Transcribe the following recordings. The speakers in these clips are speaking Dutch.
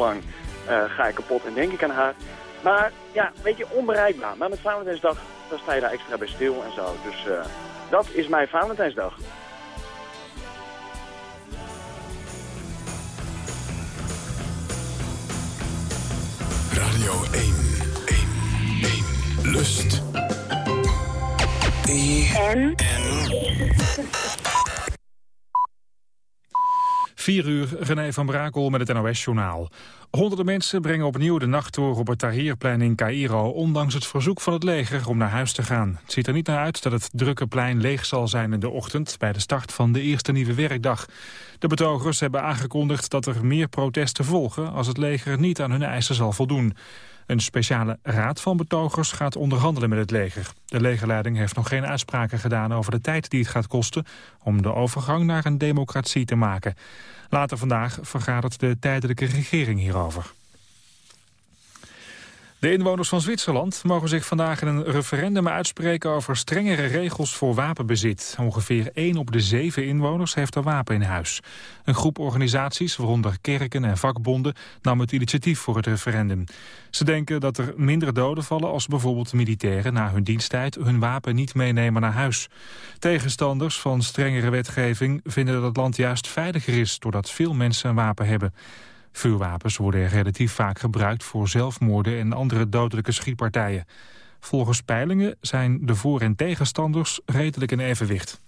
lang ga ik kapot en denk ik aan haar. Maar ja, weet je, onbereikbaar. Maar met Valentijnsdag, dan sta je daar extra bij stil en zo. Dus dat is mijn Valentijnsdag. Radio 1, 1, 1, Lust. En? 4 uur, René van Brakel met het NOS-journaal. Honderden mensen brengen opnieuw de nacht door op het Tahrirplein in Cairo... ondanks het verzoek van het leger om naar huis te gaan. Het ziet er niet naar uit dat het drukke plein leeg zal zijn in de ochtend... bij de start van de eerste nieuwe werkdag. De betogers hebben aangekondigd dat er meer protesten volgen... als het leger niet aan hun eisen zal voldoen. Een speciale raad van betogers gaat onderhandelen met het leger. De legerleiding heeft nog geen uitspraken gedaan over de tijd die het gaat kosten... om de overgang naar een democratie te maken. Later vandaag vergadert de tijdelijke regering hierover. De inwoners van Zwitserland mogen zich vandaag in een referendum uitspreken over strengere regels voor wapenbezit. Ongeveer 1 op de 7 inwoners heeft een wapen in huis. Een groep organisaties, waaronder kerken en vakbonden, nam het initiatief voor het referendum. Ze denken dat er minder doden vallen als bijvoorbeeld militairen na hun diensttijd hun wapen niet meenemen naar huis. Tegenstanders van strengere wetgeving vinden dat het land juist veiliger is doordat veel mensen een wapen hebben. Vuurwapens worden relatief vaak gebruikt voor zelfmoorden en andere dodelijke schietpartijen. Volgens peilingen zijn de voor- en tegenstanders redelijk in evenwicht.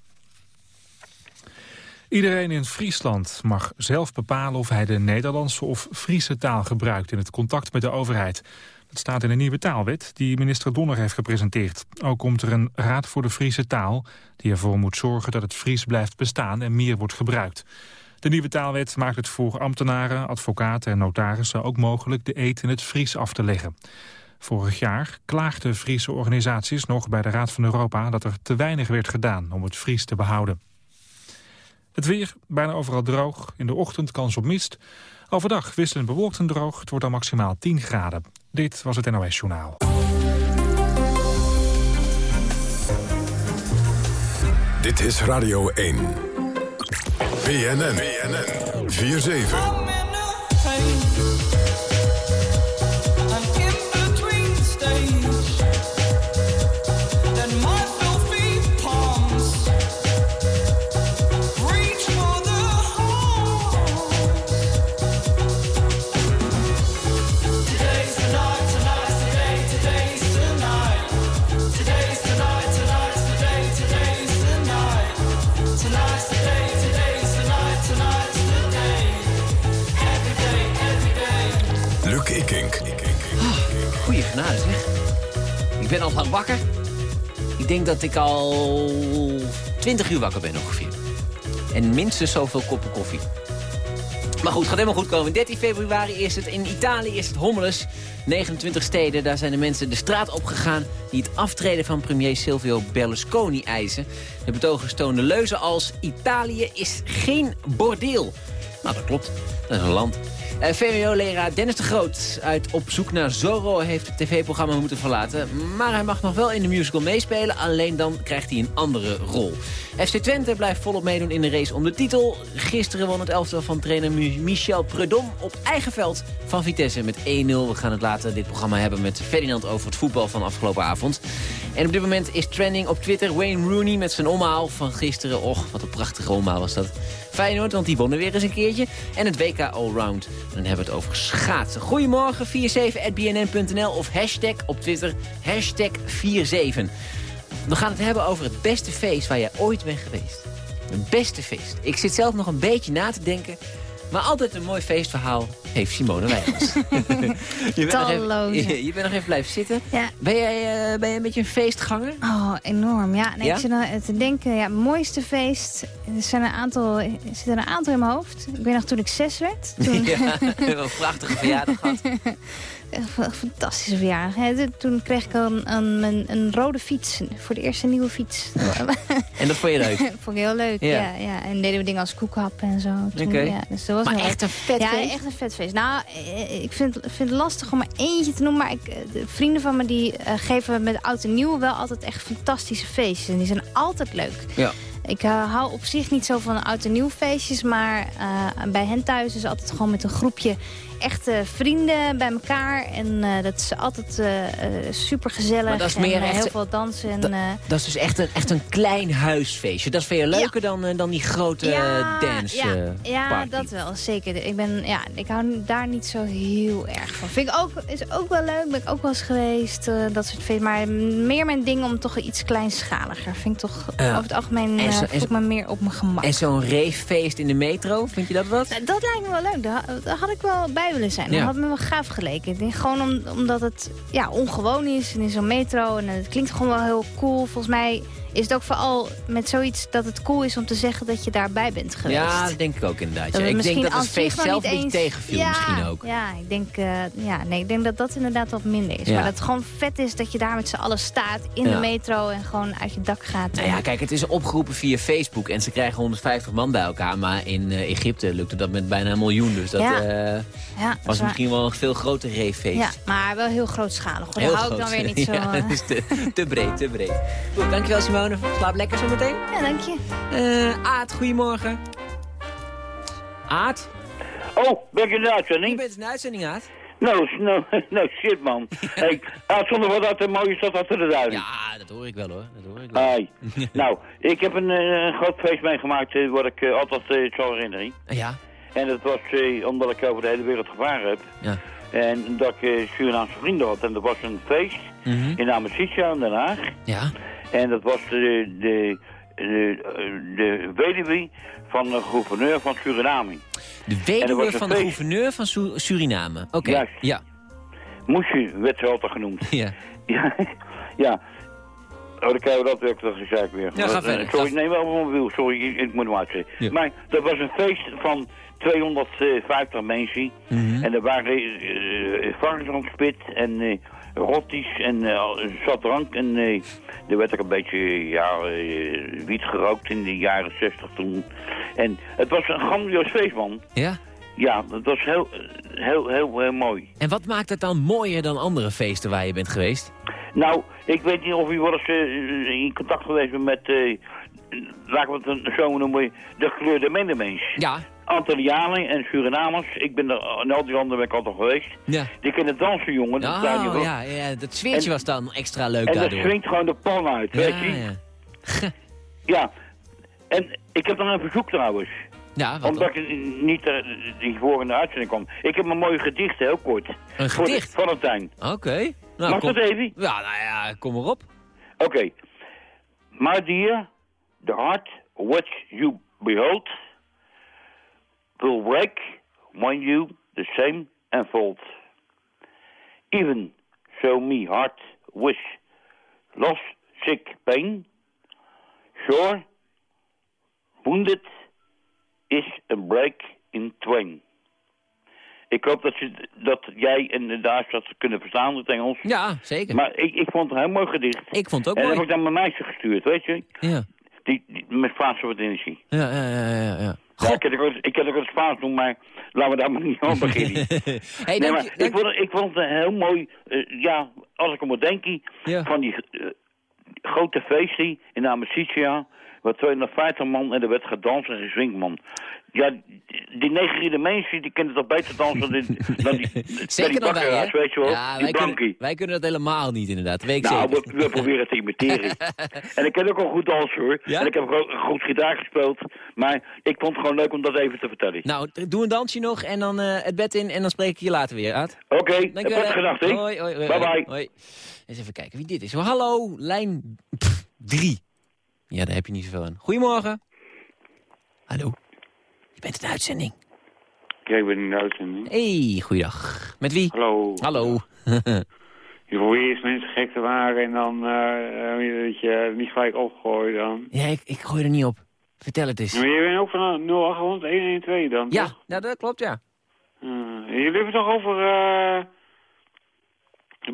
Iedereen in Friesland mag zelf bepalen of hij de Nederlandse of Friese taal gebruikt in het contact met de overheid. Dat staat in een nieuwe taalwet die minister Donner heeft gepresenteerd. Ook komt er een raad voor de Friese taal die ervoor moet zorgen dat het Fries blijft bestaan en meer wordt gebruikt. De nieuwe taalwet maakt het voor ambtenaren, advocaten en notarissen ook mogelijk de eet in het Fries af te leggen. Vorig jaar klaagden Friese organisaties nog bij de Raad van Europa dat er te weinig werd gedaan om het Fries te behouden. Het weer, bijna overal droog. In de ochtend kans op mist. Overdag wisselend bewolkt en droog. Het wordt dan maximaal 10 graden. Dit was het NOS Journaal. Dit is Radio 1. BNN. BNN. 4-7. Ik ben al lang wakker. Ik denk dat ik al 20 uur wakker ben ongeveer. En minstens zoveel koppen koffie. Maar goed, gaat helemaal goed komen. 13 februari is het. In Italië is het hommeles. 29 steden, daar zijn de mensen de straat opgegaan... die het aftreden van premier Silvio Berlusconi eisen. De betogers toonden leuzen als... Italië is geen bordeel. Nou, dat klopt. Dat is een land uh, VWO-leraar Dennis de Groot uit Op zoek naar Zorro heeft het tv-programma moeten verlaten. Maar hij mag nog wel in de musical meespelen, alleen dan krijgt hij een andere rol. FC Twente blijft volop meedoen in de race om de titel. Gisteren won het elftal van trainer Michel Predom op eigen veld van Vitesse met 1-0. We gaan het later dit programma hebben met Ferdinand over het voetbal van afgelopen avond. En op dit moment is trending op Twitter Wayne Rooney met zijn omhaal van gisteren. Och, wat een prachtige omhaal was dat. Feyenoord, want die wonnen weer eens een keertje. En het WK Allround. Dan hebben we het over schaatsen. Goedemorgen, 47.bnn.nl of hashtag op Twitter, hashtag 47. We gaan het hebben over het beste feest waar jij ooit bent geweest. Het beste feest. Ik zit zelf nog een beetje na te denken maar altijd een mooi feestverhaal heeft Simone Wijnands. je, bent even, je, je, bent nog even blijven zitten. Ja. Ben, jij, uh, ben jij een beetje een feestganger? Oh, enorm. Ja, nee, ik zit dan te denken, ja, mooiste feest. Er, zijn een aantal, er zitten een aantal in mijn hoofd. Ik weet nog toen ik zes werd. Toen... ja, een prachtige verjaardag gehad. Een fantastische verjaardag. Toen kreeg ik een, een, een, rode fiets. Voor de eerste nieuwe fiets. en dat vond je leuk? vond ik heel leuk, ja. ja, En deden we dingen als koekhappen en zo. Ja, dus dat was maar echt een vet ja, feest? Ja, echt een vet feest. Nou, eh, ik vind, vind het lastig om maar eentje te noemen. Maar ik, eh, de vrienden van me die uh, geven met oud en nieuw wel altijd echt fantastische feestjes. En die zijn altijd leuk. Ja. Ik uh, hou op zich niet zo van oud en nieuw feestjes. Maar uh, bij hen thuis is altijd gewoon met een groepje echte vrienden bij elkaar. En dat is altijd super gezellig. Maar dat is meer en, echt, heel veel dansen. En, dat, dat is dus echt een, echt een klein huisfeestje. Dat is veel leuker dan, dan die grote dance ja, ja, dat wel, zeker. Ik, ben, ja, ik hou daar niet zo heel erg van. Vind ik ook, is ook wel leuk, ben ik ook wel eens geweest. dat soort feesten. Maar meer mijn ding om toch iets kleinschaliger. Vind ik toch over het algemeen uh, ik me meer op mijn gemak. En zo'n ravefeest in de metro, vind je dat wat? Nou, dat lijkt me wel leuk. Daar, had ik wel bij willen zijn. Dat had me wel gaaf geleken. Ik denk gewoon om, omdat het ja, ongewoon is en in zo'n metro. En het klinkt gewoon wel heel cool. Volgens mij is het ook vooral met zoiets dat het cool is om te zeggen dat je daarbij bent geweest. Ja, dat denk ik ook inderdaad. Ja. Ik denk dat het feest zelf een beetje tegenviel ja, misschien ook. Ja, ik denk, uh, ja, nee, ik denk dat dat inderdaad wat minder is. Maar dat het gewoon vet is dat je daar met z'n allen staat in de metro en gewoon uit je dak gaat. Nou ja, kijk, het is opgeroepen via Facebook en ze krijgen 150 man bij elkaar. Maar in uh, Egypte lukte dat met bijna een miljoen. Dus dat uh, was misschien wel een veel groter reeffeest. Ja, maar wel heel grootschalig. Daar hou ik dan weer niet zo... dat te, te breed, te breed. Goed, dankjewel Simone. Slaap lekker zo meteen. Ja, dank je. Uh, Aad, goedemorgen. Aad? Oh, ben ik in de uitzending? Je bent in de uitzending, Aad. Nou, no, no, shit, man. hey, uitzonder wat uit de mooie stad achter de duinen. Ja, dat hoor ik wel, hoor. Dat hoor ik wel. Hey. nou, ik heb een, een, groot feest meegemaakt, uh, wat ik uh, altijd uh, zal herinneren. Ja. En dat was omdat ik over de hele wereld gevaren heb. Ja. En dat ik Surinaamse vrienden had. En dat was een feest mm -hmm. in Amicitia in Den Haag. Ja. En dat was de, de, de, de weduwe van de gouverneur van Suriname. De weduwe van de gouverneur van Su Suriname? Oké, okay. ja. Moesje werd ze altijd genoemd. Ja. Ja, ja. Oh, dan krijgen we dat weer, dat gezegd weer. Ja, ga verder. Sorry, nee, wel mijn mobiel, sorry, ik, ik moet hem uitzetten. Ja. Maar dat was een feest van 250 mensen. Mm -hmm. En er waren uh, varkens ontspit en uh, rotties en uh, zat drank. En uh, er werd ook een beetje ja, uh, wiet gerookt in de jaren 60 toen. En het was een grandioos feest, man. Ja? Ja, dat was heel, heel, heel, heel mooi. En wat maakt het dan mooier dan andere feesten waar je bent geweest? Nou, ik weet niet of u wel eens in contact geweest bent met, laten we het zo noemen, de gekleurde medemens. Ja. Antillianen en Surinamers. Ik ben er, in al die landen ben ik altijd geweest. Ja. Die kunnen dansen, jongen. Oh, dat ja, ja, dat sfeertje en, was dan extra leuk en daardoor. En dat swingt gewoon de pan uit, ja, weet je. Ja. ja. En ik heb nog een verzoek trouwens. Ja, wat Omdat ik niet uh, die voor in de uitzending kwam. Ik heb een mooie gedicht, heel kort. Een gedicht? Van het tuin. Oké. Okay. Nou, Mag kom... dat even? Ja, nou ja, kom erop. Oké. Okay. My dear, the heart which you behold will break when you the same unfold. Even so me heart wish lost sick pain, sure wounded is a break in twain. Ik hoop dat, je, dat jij en de Duits dat kunnen verstaan, het Engels. Ja, zeker. Maar ik, ik vond het een heel mooi gedicht. Ik vond het ook en mooi. En dat heb ik dan mijn meisje gestuurd, weet je? Ja. Die, die, met Spaanse wat energie. Ja, ja, ja, ja. ja. Ja, ik, heb ook, ik Spaans doen, maar laten we daar maar niet aan beginnen. hey, nee, dank maar je, dank... ik, vond, ik vond het een heel mooi, uh, ja, als ik er moet denken, ja. van die uh, grote feesten in Amicitia, waar 250 man en er werd gedanst en gezwingd, man. Ja, die, negeriede mensen, die kennen toch beter dansen dan die, dan die, Zeker die dan wij, hè? weet je wel, ja, die wij kunnen, wij kunnen dat helemaal niet, inderdaad. Weet ik nou, we, we proberen te imiteren. en ik ken ook al goed dansen, hoor. Ja? En ik heb ook goed gitaar gespeeld. Maar ik vond het gewoon leuk om dat even te vertellen. Nou, doe een dansje nog en dan uh, het bed in en dan spreek ik je later weer, Aad. Oké, okay, het gedacht, hè? Hoi, hoi, hoi. Bye bye. Hoi. Eens even kijken wie dit is. Hallo, lijn 3. Ja, daar heb je niet zoveel aan. Goedemorgen. Hallo. Je bent in de uitzending. Ja, ik ben in de uitzending. Hey, goeiedag. Met wie? Hallo. Hallo. je probeert eerst mensen gek te maken en dan uh, dat je niet gelijk opgooit dan. Ja, ik, ik gooi er niet op. Vertel het eens. Maar je bent ook van 0800 112 dan, Ja, toch? ja dat klopt, ja. Uh, jullie hebben toch over... Uh,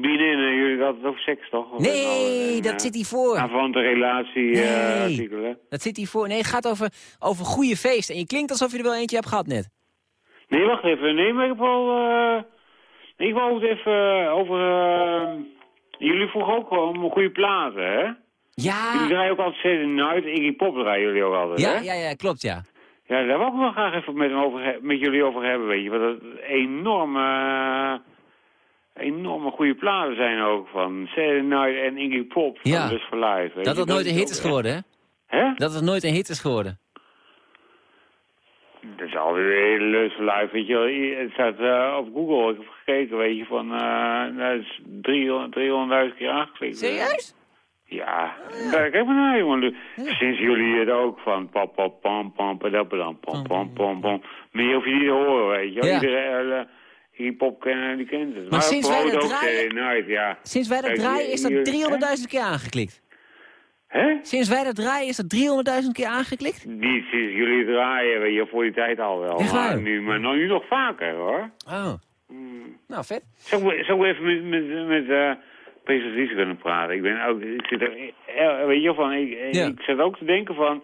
bieden, jullie hadden het over seks, toch? Of Nee, en, dat zit hiervoor. Aan de relatie nee, artikelen. dat zit hiervoor. Nee, het gaat over, over goede feesten. En je klinkt alsof je er wel eentje hebt gehad net. Nee, wacht even. Nee, maar ik heb wel... Uh, ik wou het even over... Uh, jullie vroegen ook om goede platen, hè? Ja. Jullie draaien ook altijd Night. Iggy Pop draaien jullie ook altijd, ja, hè? Ja, ja, klopt, ja. Ja, daar wil ik wel graag even met, hem over, met jullie over hebben, weet je. Want dat enorme, eh, enorme goede platen zijn ook van Saturday Night en Iggy Pop van Ja. Lust for Life. weet Dat het nooit een hit is geworden, hè? Hè? Dat het nooit een hit is geworden. Dat is alweer Lust for Life, weet je wel. Het staat eh, op Google, ik heb gekeken, weet je, van... eh dat is 300 300.000 keer aangeklikt. Serieus? Ja, daar kijk maar naar, jongen. Sinds jullie het ook van pam pam pam pam pam pam pam pam pam pam. Meer hoef je niet te horen, weet je. wel. Ja. Iedereen, uh, die pop kennen, die kent het. Maar, sinds wij dat draaien- ja. Sinds wij dat draaien is dat hier- 300.000 keer aangeklikt. Hè? Sinds wij dat draaien is dat 300.000 keer aangeklikt? Niet sinds jullie draaien, weet je, voor die tijd al wel. Echt waar? Maar nu, maar nou, nu nog vaker, hoor. Oh. Nou, vet. Zou ik, zou even met, met, met eh Peter Vries kunnen praten? Ik ben ook, ik zit er, eh, weet je van, ik, Ja. ik zit ook te denken van,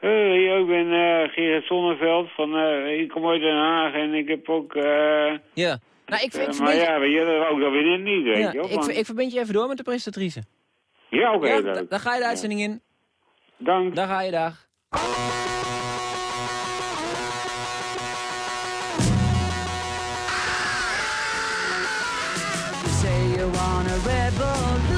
ja, ik ben eh Gerard Zonneveld van, eh, ik kom uit Den Haag en ik heb ook, eh, Ja. Nou, ik, ik, eh, maar verbind je, ja, weet je, dat ook dat weer niet, weet ja, je wel. ik, ik verbind je even door met de presentatrice. ja, oké, Ja, da- dan ga je de uitzending in. Dank. Daar ga je, dag. You say you want a revolution.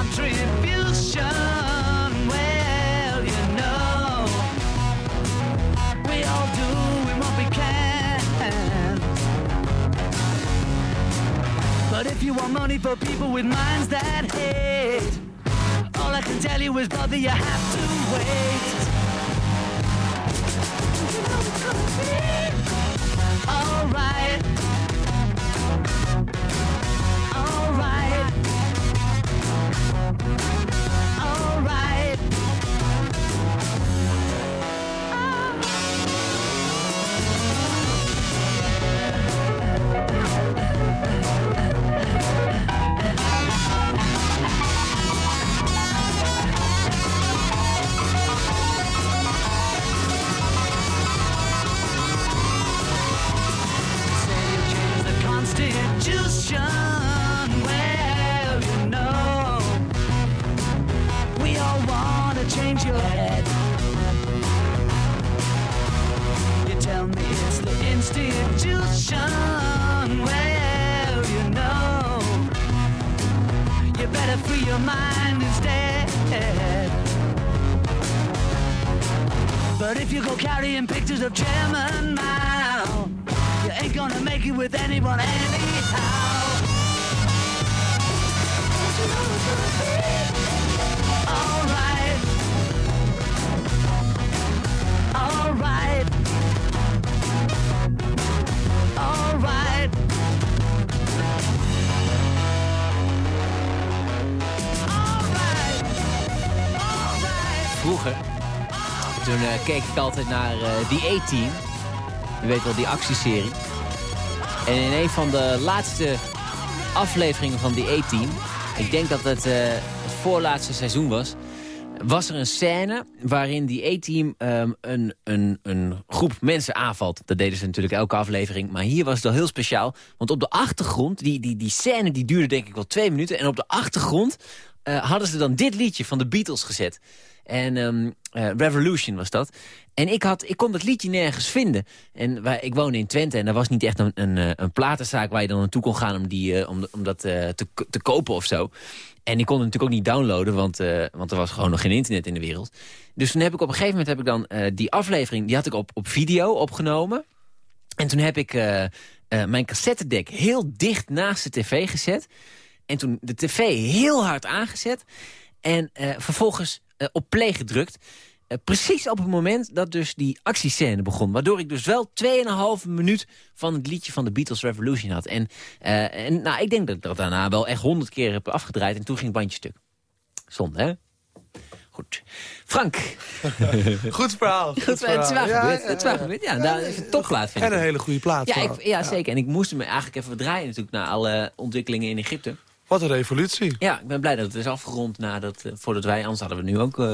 Contribution. Well, you know, we all do what we can. But if you want money for people with minds that hate, all I can tell you is, brother, you have to wait. You know ik altijd naar eh, die A-Team. Je weet wel, die actieserie. En in een van de laatste afleveringen van die A-Team... ik denk dat het eh, het voorlaatste seizoen was... was er een scène waarin die A-Team ehm, een, een, een groep mensen aanvalt. Dat deden ze natuurlijk elke aflevering. Maar hier was het wel heel speciaal. Want op de achtergrond, die, die, die scène die duurde denk ik wel twee minuten... en op de achtergrond hadden ze dan dit liedje van de Beatles gezet. En ehm, eh, Revolution was dat. En ik, had, ik kon dat liedje nergens vinden. En wij, ik woonde in Twente en er was niet echt een, een, eh, een platenzaak... waar je dan naartoe kon gaan om, die, eh, om, om dat eh, te, te kopen of zo. En ik kon het natuurlijk ook niet downloaden, want, eh, want er was gewoon nog geen internet in de wereld. Dus toen heb ik op een gegeven moment heb ik dan eh, die aflevering... die had ik op, op video opgenomen. En toen heb ik eh, eh, mijn cassettedek heel dicht naast de tv gezet. En toen de tv heel hard aangezet. En eh, vervolgens eh, op play gedrukt. Eh, precies op het moment dat dus die actiescène begon. Waardoor ik dus wel 2,5 minuut van het liedje van de Beatles Revolution had. En, en nou, ik denk dat ik dat daarna wel echt honderd keer heb afgedraaid. En toen ging het bandje stuk. Zonde, hè? Goed. Frank. Goed verhaal. Goed Goed, het is wel Ja, gebeurd. ja, Het is wel ja. gebeurd. Ja, daar is een topplaat, vind En ik. een hele goede plaat. Ja, ik, ja, zeker. En ik moest hem eigenlijk even draaien natuurlijk... naar alle ontwikkelingen in Egypte. Wat een revolutie. Ja, ik ben blij dat het is afgerond nadat, eh, voordat wij... Anders hadden we nu ook... eh,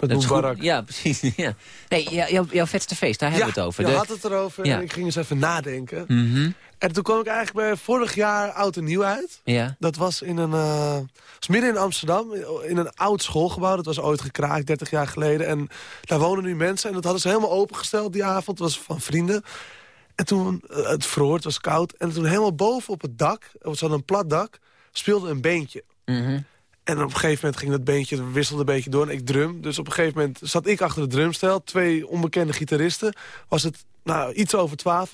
Met dat. Mubarak. Ja, precies. Ja. Nee, jou- jouw, jouw vetste feest, daar hebben we het over. je De- had het erover Ja. en ik ging eens even nadenken. Mhm. En toen kwam ik eigenlijk bij vorig jaar Oud en Nieuw uit. Ja. Dat was in een, eh, was midden in Amsterdam, in een oud schoolgebouw. Dat was ooit gekraakt, 30 jaar geleden. En daar wonen nu mensen en dat hadden ze helemaal opengesteld die avond. Het was van vrienden. En toen, het vroor, het was koud. En toen helemaal boven op het dak, het was een plat dak, speelde een beentje. Mhm. En op een gegeven moment ging dat beentje, wisselde een beetje door en ik drum. Dus op een gegeven moment zat ik achter de drumstel. Twee onbekende gitaristen. Was het nou, iets over twaalf.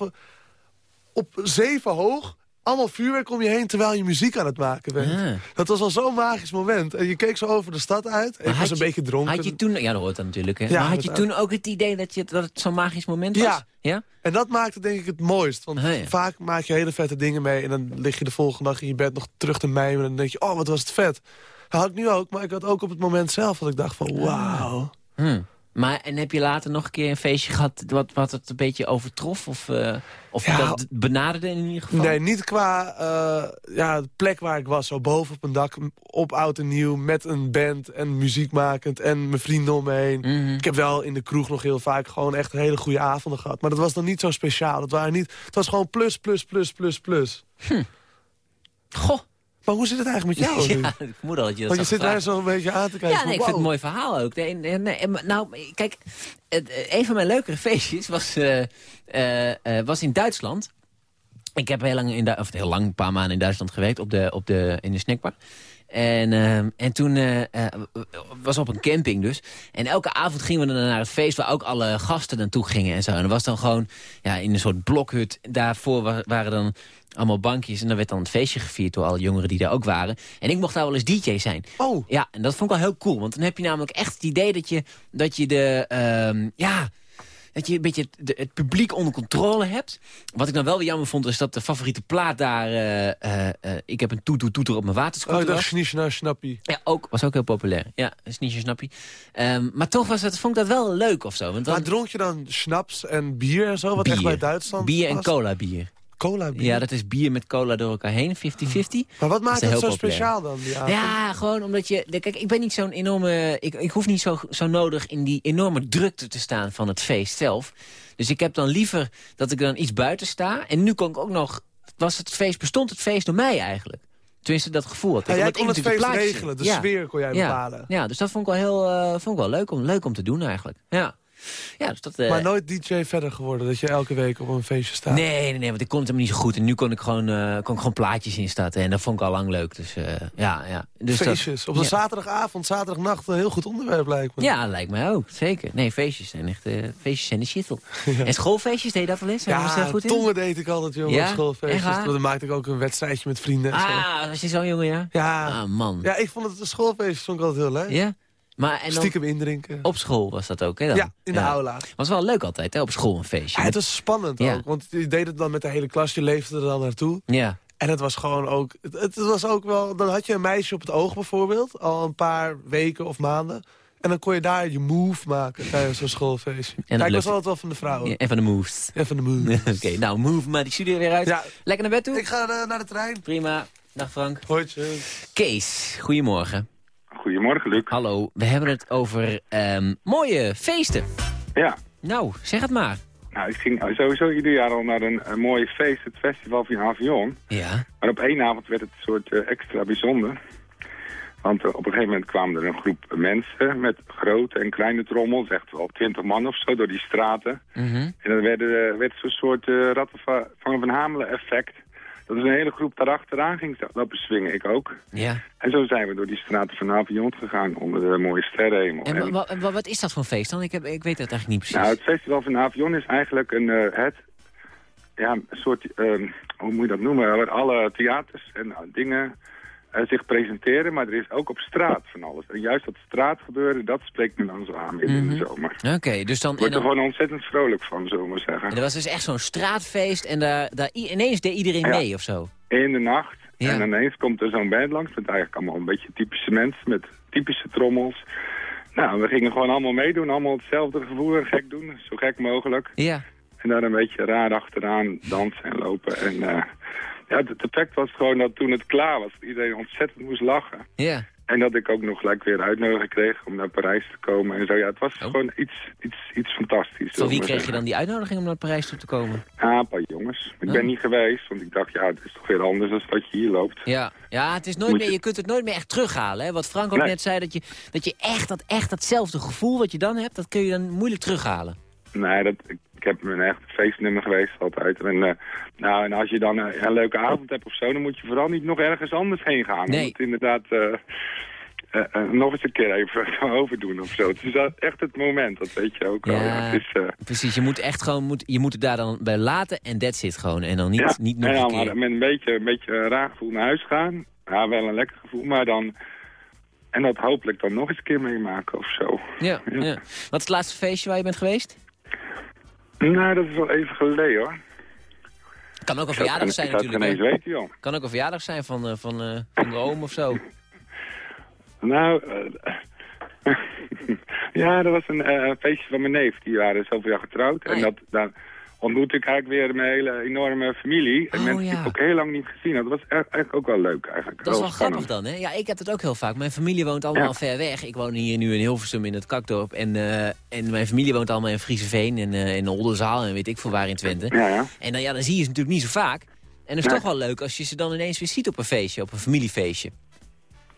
Op zeven hoog. Allemaal vuurwerk om je heen terwijl je muziek aan het maken bent. Ah. Dat was al zo'n magisch moment. En je keek zo over de stad uit. En ik was een je- beetje dronken. Had je toen... Ja, dat hoort dan natuurlijk. Hè. Ja, maar had je dat- toen ook het idee dat, je, dat het zo'n magisch moment was? Ja. Ja? En dat maakte denk ik het mooist. Want Ah, ja. vaak maak je hele vette dingen mee... en dan lig je de volgende dag in je bed nog terug te mijmeren... en dan denk je, oh, wat was het vet. Dat had ik nu ook, maar ik had ook op het moment zelf... dat ik dacht van, wauw. Hm. Maar en heb je later nog een keer een feestje gehad... wat, wat het een beetje overtrof? Of, eh, of Ja. dat benaderde in ieder geval? Nee, niet qua eh, ja, de plek waar ik was. Zo boven op een dak, op oud en nieuw... met een band en muziekmakend en mijn vrienden om me heen. Mhm. Ik heb wel in de kroeg nog heel vaak gewoon echt hele goede avonden gehad. Maar dat was dan niet zo speciaal. Dat waren niet, het was gewoon plus, plus, plus, plus, plus. Goh. Maar hoe zit het eigenlijk met jou? Ja, ik vermoed al dat je dat Want je zit daar zo een beetje aan te kijken. Ja, van, ik vind het een mooi verhaal ook. Nee, nee, nou, kijk, het, een van mijn leukere feestjes was, eh, eh, eh, was in Duitsland. Ik heb heel lang, in Du- of heel lang, een paar maanden in Duitsland gewerkt op de, op de, in de snackbar. En, ehm, en toen eh, was op een camping dus. En elke avond gingen we dan naar het feest waar ook alle gasten naartoe gingen en zo. En dat was dan gewoon ja, in een soort blokhut. Daarvoor wa- waren dan allemaal bankjes. En dan werd dan het feestje gevierd door alle jongeren die daar ook waren. En ik mocht daar wel eens DJ zijn. Oh, Ja, en dat vond ik wel heel cool. Want dan heb je namelijk echt het idee dat je, dat je de... ehm, ja, dat je een beetje het, de- het publiek onder controle hebt. Wat ik dan wel weer jammer vond, is dat de favoriete plaat daar... eh, eh, eh, ik heb een toetoe toeter op mijn oh waterscooter was. schnischna schnappie. Ja, ook, was ook heel populair. Ja, een sniesje snappie. Ehm, maar toch was het, vond ik dat wel leuk of zo. Want dan, Maar dronk je dan schnaps en bier en zo? Wat echt bij Duitsland Bier en cola bier. Cola bier? Ja, dat is bier met cola door elkaar heen, 50-50. maar wat maakt het zo populair. speciaal dan, die avond? Ja, gewoon omdat je... de- Kijk, ik ben niet zo'n enorme... Ik, ik hoef niet zo, zo nodig in die enorme drukte te staan van het feest zelf. Dus ik heb dan liever dat ik dan iets buiten sta. En nu kon ik ook nog... Was het feest, bestond het feest door mij eigenlijk. Tenminste, dat gevoel had ik. Ja, jij Omdat kon ik het feest regelen, de Ja. sfeer kon jij Ja. bepalen. Ja, dus dat vond ik wel heel eh, vond ik wel leuk, om, leuk om te doen eigenlijk. Ja, ja dus dat... eh, Maar nooit DJ verder geworden, dat je elke week op een feestje staat. Nee, nee, nee, want ik kon het helemaal niet zo goed. En nu kon ik gewoon, eh, kon ik gewoon plaatjes instarten. En dat vond ik al lang leuk. Dus eh, ja, ja. Dus dat- Feestjes. Op een ja. zaterdagavond, zaterdagnacht een heel goed onderwerp lijkt me. Ja, lijkt mij ook. Zeker. Nee, feestjes zijn echt... eh, feestjes zijn de shittel. En schoolfeestjes, deed je dat wel eens? Ja, zo goed in? tongen deed ik altijd, jongen, Ja? op schoolfeestjes. Dan maakte ik ook een wedstrijdje met vrienden en zo. Ah, was je zo'n jongen, ja? Ja. Ah, man. ja, ik vond het een schoolfeestje vond ik altijd heel leuk. Ja? Maar en dan, Stiekem indrinken. op school was dat ook, hè? Dan? Ja, in de aula. Was wel leuk altijd, hè? Op school een feestje. Ja, het was spannend Ja. ook, want je deed het dan met de hele klas, je leefde er dan naartoe. Ja. En het was gewoon ook, het, het was ook wel, dan had je een meisje op het oog bijvoorbeeld, al een paar weken of maanden. En dan kon je daar je move maken tijdens zo'n schoolfeestje. dat Ja, ik was altijd wel van de vrouwen. ja. En van de moves. Even de move. Oké, nou, move maar die studio weer uit. Ja, Lekker naar bed toe? ik ga eh, naar de trein. Prima. Dag Frank. Hoortje. Kees, goedemorgen. Goedemorgen, Luc. Hallo, we hebben het over ehm, mooie feesten. Ja, Nou, zeg het maar. nou, ik ging sowieso ieder jaar al naar een, een mooie feest, het festival van Avion. Ja. Maar op één avond werd het een soort eh, extra bijzonder. Want eh, op een gegeven moment kwamen er een groep mensen met grote en kleine trommels, echt wel twintig man of zo, door die straten. Mhm. En dan werd, er werd zo'n soort uh, ratten van van Hamelen effect. Dat is een hele groep daarachteraan ging lopen swingen, ik ook. Ja. En zo zijn we door die straten van Avion gegaan onder de mooie sterrenhemel. En, wa- wa- wa- wat is dat voor een feest dan? Ik, heb, ik weet het eigenlijk niet precies. Nou, het festival van Avion is eigenlijk een, eh, het, ja, een soort, ehm, hoe moet je dat noemen, waar alle theaters en eh, dingen zich presenteren. Maar er is ook op straat van alles. En juist dat straatgebeuren, dat spreekt me dan zo aan in de Mhm. zomer. Oké, dus dan... Ik word er dan gewoon ontzettend vrolijk van, zullen we zeggen. en er was dus echt zo'n straatfeest en daar, daar ineens deed iedereen Ja. mee of zo? In de nacht. Ja. En ineens komt er zo'n band langs met eigenlijk allemaal een beetje typische mensen met typische trommels. Nou, we gingen gewoon allemaal meedoen, allemaal hetzelfde gevoel en gek doen, zo gek mogelijk. Ja. En daar een beetje raar achteraan dansen en lopen. En eh, ja, het effect was gewoon dat toen het klaar was, iedereen ontzettend moest lachen. Ja. En dat ik ook nog gelijk weer uitnodiging kreeg om naar Parijs te komen en zo. Ja, het was Oh. gewoon iets, iets, iets fantastisch. Van wie kreeg je dan die uitnodiging om naar Parijs toe te komen? Ah, een paar jongens. Ik Oh. ben niet geweest, want ik dacht, ja, het is toch weer anders dan dat je hier loopt. Ja, ja het is nooit Moet meer, je- je kunt het nooit meer echt terughalen. Hè? Wat Frank ook Nee. net zei, dat je, dat je echt, dat, echt datzelfde gevoel wat je dan hebt, dat kun je dan moeilijk terughalen. Nee, dat, ik, ik heb een echt feestnummer geweest altijd. En, eh, nou, en als je dan eh, een leuke avond hebt of zo, dan moet je vooral niet nog ergens anders heen gaan. Nee. Het inderdaad eh, nog eens een keer even overdoen of zo. Het is wel echt het moment, dat weet je ook. Ja, het is, Precies, je moet echt gewoon, moet, je moet het daar dan bij laten en that's it gewoon. En dan niet, ja, niet nog en een keer. met een beetje, een beetje een raar gevoel naar huis gaan. Ja, wel een lekker gevoel, maar dan... En dat hopelijk dan nog eens een keer meemaken of zo. Ja, Ja. ja. Wat is het laatste feestje waar je bent geweest? Nou, dat is wel even geleden hoor. Kan ook een Ik verjaardag zijn ik zou natuurlijk. eens weten, joh. Kan ook een verjaardag zijn van, eh, van, eh, van de oom of zo. Nou, eh, ja, dat was een feestje van mijn neef. Die waren zoveel jaar getrouwd. Oh, En dat, daar ontmoette ik eigenlijk weer mijn hele enorme familie. En Oh, mensen die ik ook heel lang niet gezien had. Dat was eigenlijk ook wel leuk eigenlijk. Dat is wel spannend. grappig dan, hè? Ja, ik heb het ook heel vaak. Mijn familie woont allemaal Ja. ver weg. Ik woon hier nu in Hilversum in het Kakdorp. En, eh, en mijn familie woont allemaal in Frieseveen en eh, in Oldenzaal en weet ik veel waar in Twente. Ja, ja. En dan, ja, dan zie je ze natuurlijk niet zo vaak. En het is toch wel leuk als je ze dan ineens weer ziet op een feestje, op een familiefeestje.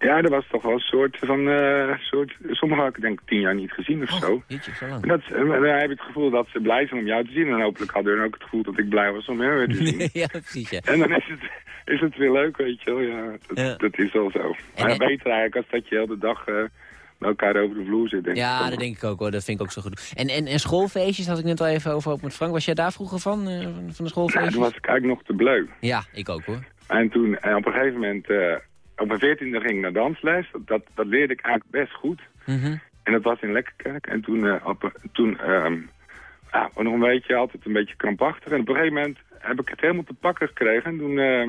Ja, dat was toch wel een soort van... eh soort, sommigen had ik denk ik tien jaar niet gezien of zo. Oh, jeetje, zo lang. En dat, is- en dan heb ik het gevoel dat ze blij zijn om jou te zien. En hopelijk hadden hun ook het gevoel dat ik blij was om hen weer te zien. ja, precies, ja. En dan is het, is het weer leuk, weet je wel. Ja, dat, Ja. dat is wel zo. En- Maar beter eigenlijk als dat je heel de dag eh, met elkaar over de vloer zit. Ja, dat denk ik ook hoor. Dat vind ik ook zo goed. En, en, en schoolfeestjes had ik net al even over ook met Frank. Was jij daar vroeger van, eh, van de Ja, schoolfeestjes? toen was ik eigenlijk nog te bleu. Ja, ik ook hoor. En toen, en op een gegeven moment, eh, op mijn veertiende ging ik naar dansles. Dat, dat, leerde ik eigenlijk best goed. Mhm. En dat was in Lekkerkerk. En toen, eh, op, toen ehm, ja, nog een beetje, altijd een beetje krampachtig. En op een gegeven moment heb ik het helemaal te pakken gekregen. En toen, eh,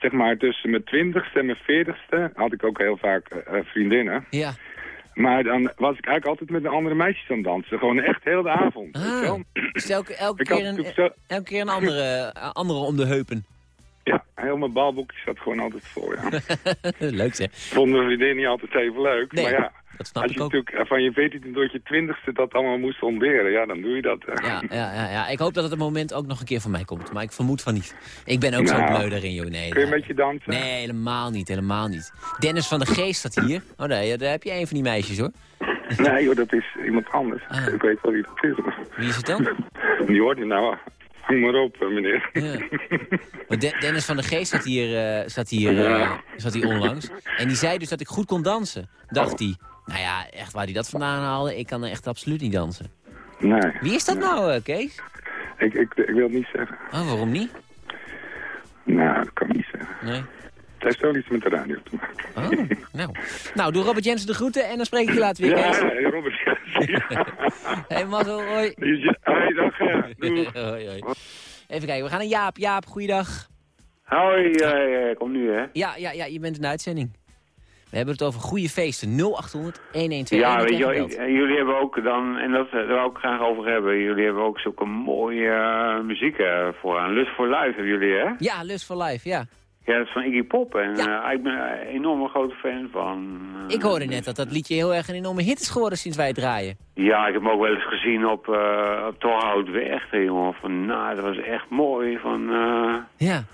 zeg maar, tussen mijn twintigste en mijn veertigste had ik ook heel vaak eh, vriendinnen. Ja. Maar dan was ik eigenlijk altijd met de andere meisjes aan het dansen. Gewoon echt heel de avond. weet je wel. dus elke, elke, keer een, zo- elke keer een andere, andere om de heupen. Ja, heel mijn balboekje zat gewoon altijd vol, ja. Leuk zeg. Vonden mijn vriendin niet altijd even leuk. Nee, maar ja, dat snap als ik je ook. natuurlijk eh, van je veertiende tot je twintigste dat allemaal moest ontberen, ja, dan doe je dat. eh. Ja, ja, ja, ja, ik hoop dat het moment ook nog een keer van mij komt. Maar ik vermoed van niet. Ik ben ook zo Nou, bleu daarin, joh. Nee, Kun je een nee. beetje dansen? nee, helemaal niet, helemaal niet. Dennis van de Geest staat hier. Oh nee, daar heb je een van die meisjes hoor. Nee joh, dat is iemand anders. Ah. Ik weet wel wie dat is. Wie is het dan? Die hoort je nou. Hang maar op, eh, meneer. Ja. Maar De- Dennis van de Geest zat hier, eh, zat, hier, eh, zat hier onlangs. En die zei dus dat ik goed kon dansen. Dacht hij. Nou ja, echt waar hij dat vandaan haalde, ik kan echt absoluut niet dansen. Nee, Wie is dat nou, Kees? ik, ik, ik wil het niet zeggen. Oh, waarom niet? Nou, dat kan ik niet zeggen. Nee. Het heeft wel iets met de radio te maken. Oh, nou. Nou, doe Robert Jensen de groeten en dan spreek ik je later weer, Ja, hey, Robert. Ja. Hey, mazzel, hoi. Dag, ja. Hoi, hoi. Even kijken, we gaan naar Jaap. Jaap, goeiedag. Hoi, eh, kom nu hè. Ja, ja, ja, je bent in de uitzending. We hebben het over goede feesten. 0800 1121. Ja, weet je ik- eh, jullie hebben ook dan, en dat eh, daar wou ik graag over hebben, jullie hebben ook zulke mooie eh, muziek eh, voor aan. Lust for Life hebben jullie, hè? Ja, Lust for Life, ja. Ja, dat is van Iggy Pop en Ja. eh, ik ben een enorme grote fan van. eh, Ik hoorde net dat dat liedje heel erg een enorme hit is geworden sinds wij het draaien. Ja, ik heb hem ook wel eens gezien op, uh, op Torhoutweg, jongen. Van, nou, dat was echt mooi. Van, Ja.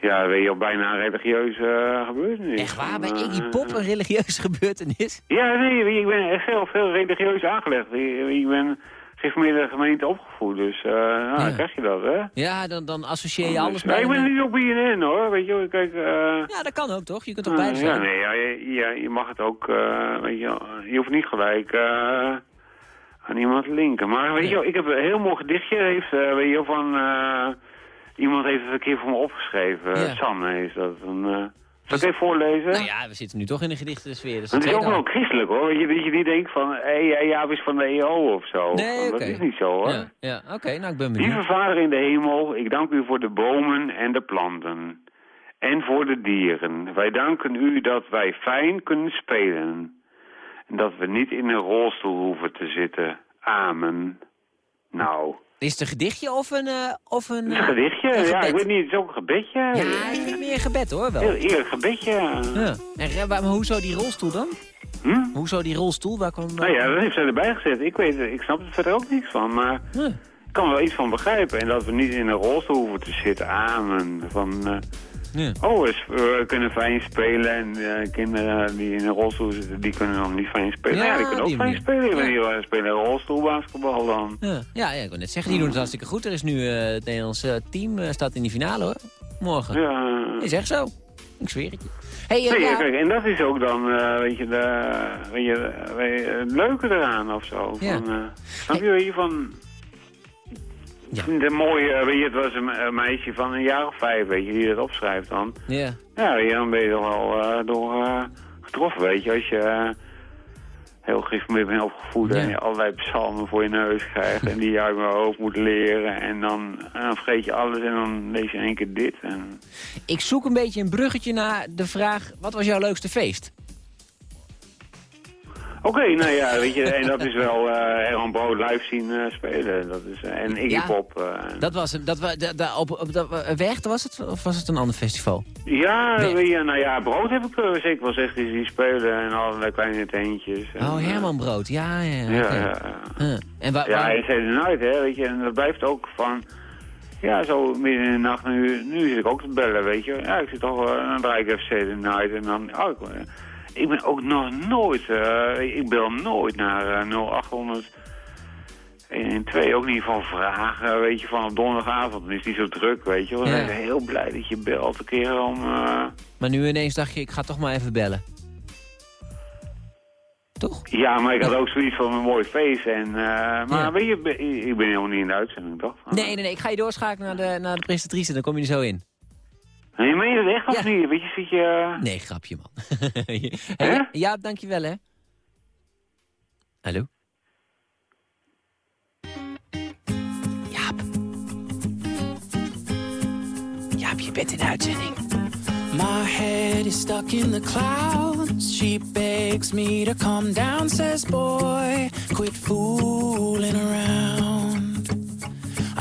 Ja, weet je, bijna een religieuze gebeurtenis. Echt waar? Bij Iggy Pop een religieuze gebeurtenis? Ja, nee, ik ben echt zelf heel religieus aangelegd. Ik, ik ben gereformeerde gemeente opgevoed, dus eh nou, dan krijg je dat, hè? Ja, dan, dan associeer je alles Dus, met... ja, ik ben niet op BNN, hoor, weet je, kijk... eh Ja, dat kan ook, toch? Je kunt toch Ah, beide ja, zijn? nee, ja, je, ja, je mag het ook, eh, weet je, je hoeft niet gelijk eh, aan iemand te linken. Maar weet je, wel, ik heb een heel mooi gedichtje, heeft, eh, weet je, van eh, iemand heeft het een keer voor me opgeschreven. Ja. Sam is dat. Een, eh, zal ik even voorlezen? Nou ja, we zitten nu toch in de gedichtensfeer. Dus het is dat ook wel christelijk hoor, weet je, dat je niet denkt van, hé, hey, Jaap is van de EO of zo. Nee, dat is niet zo hoor. Ja, ja oké, nou ik ben Lieve benieuwd. Vader in de hemel, ik dank u voor de bomen en de planten. En voor de dieren. Wij danken u dat wij fijn kunnen spelen. En dat we niet in een rolstoel hoeven te zitten. Amen. Nou, Is het een gedichtje of een... eh, of een, een eh, gedichtje? een Ja, ik weet niet, het is ook een gebedje. Ja, ik vind het meer een gebed hoor wel. Heel eerlijk gebedje. Ja. En, eh, maar hoezo die rolstoel dan? Hm? Hoezo die rolstoel? Waar kwam Nou ja, dat heeft zij erbij gezet. Ik weet ik snap er verder ook niks van, maar Huh. ik kan er wel iets van begrijpen. En dat we niet in een rolstoel hoeven te zitten. Amen. Van, Ja. Oh, dus we kunnen fijn spelen en eh, kinderen die in een rolstoel zitten, die kunnen nog niet fijn spelen. Ja, Ja, die kunnen ook die fijn spelen. Ja. Die eh, spelen rolstoelbasketbal dan. Ja. Ja, ja, ik wil net zeggen, die doen het hartstikke goed. Er is nu eh, het Nederlandse team eh, staat in die finale hoor. Morgen. Ja. Is echt zo. Ik zweer het je. Hey, eh, Nee, ja. kijk, en dat is ook dan, eh, weet je, de, weet je, weet je, het leuke eraan of zo. Ja. Van, eh, snap je, weet je, van... Ja. De mooie, weet je, het was een, meisje van een jaar of vijf, weet je, die dat opschrijft dan. Ja. Ja, dan ben je toch wel eh, door eh, getroffen, weet je. Als je eh, heel gereformeerd bent opgevoed Ja. en je allerlei psalmen voor je neus krijgt... en die je uit mijn hoofd moet leren en dan, en dan vergeet je alles en dan lees je in één keer dit. En... Ik zoek een beetje een bruggetje naar de vraag, wat was jouw leukste feest? Oké, nou ja, weet je, en dat is wel eh Herman Brood live zien eh, spelen. Dat is, eh, en Iggy Ja. Pop. Dat was, dat, wa- da- da- op, op, dat, Weg was het, of was het een ander festival? ja, weet je, nou ja, Brood heb ik zeker wel eens die spelen en allerlei kleine teentjes. En, Oh, Herman Brood, ja, ja. Ja, ja. En waar, Ja, waar- hè, weet je, en dat blijft ook van... Ja, zo midden in de nacht, nu, nu zit ik ook te bellen, weet je. Ja, ik zit toch, dan draai ik even Saturday Night en dan... Oh, ik, ik ben ook nog nooit, eh, ik bel nooit naar eh, 0800... 112 ook niet van vragen, weet je, van op donderdagavond. Dan is die zo druk, weet je. Ja. ben ik heel blij dat je belt een keer om... eh, maar nu ineens dacht je, ik ga toch maar even bellen. Toch? Ja, maar ik had ook zoiets van een mooi feest. En, maar Ja. weet je, ik ben- ik ben helemaal niet in de uitzending, toch? Nee, nee, nee, ik ga je doorschakelen naar de, naar de presentatrice, dan kom je er zo in. Nee, meen je dat echt of niet? Weet je, zit je... eh, Nee, grapje man. Hey, Jaap, dankjewel hè. Hallo? Jaap. Jaap, je bent in de uitzending. My head is stuck in the clouds. She begs me to calm down, says, Boy, quit fooling around.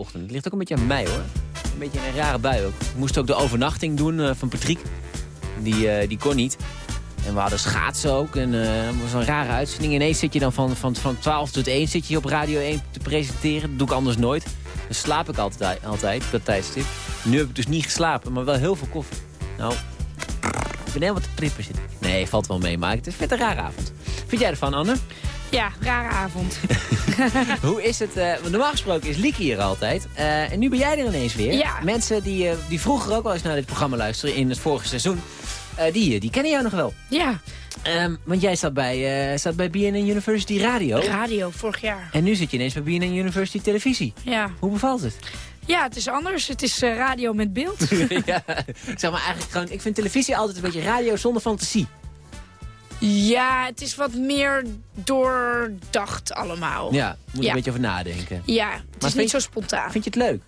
Ochtend. Het ligt ook een beetje aan mij, hoor. Een beetje een rare bui ook. Ik moest ook de overnachting doen eh, van Patrick. Die, eh, die kon niet. En we hadden schaatsen ook. En eh, dat was een rare uitzending. Ineens zit je dan van, van, van 12 tot 1 zit je op Radio 1 te presenteren. Dat doe ik anders nooit. Dan slaap ik altijd, altijd op dat tijdstip. Nu heb ik dus niet geslapen, maar wel heel veel koffie. Nou, ik ben helemaal te trippen zitten. Nee, valt wel mee, maar het is vet een rare avond. Vind jij ervan, Anne? Ja, rare avond. Hoe is het? eh, normaal gesproken is Lieke hier altijd. Eh, en nu ben jij er ineens weer. Ja. Mensen die, eh, die vroeger ook al eens naar dit programma luisteren in het vorige seizoen. die, die kennen jou nog wel. Ja, Ehm, want jij zat bij, zat bij BNN University Radio. radio vorig jaar. En nu zit je ineens bij BNN University Televisie. Ja, Hoe bevalt het? ja het is anders. Het is radio met beeld. ja, zeg maar eigenlijk gewoon... Ik vind televisie altijd een beetje radio zonder fantasie. Ja, het is wat meer doordacht allemaal. Ja, moet je Ja. een beetje over nadenken. Ja, het Maar is niet je- zo spontaan. Vind je het leuk?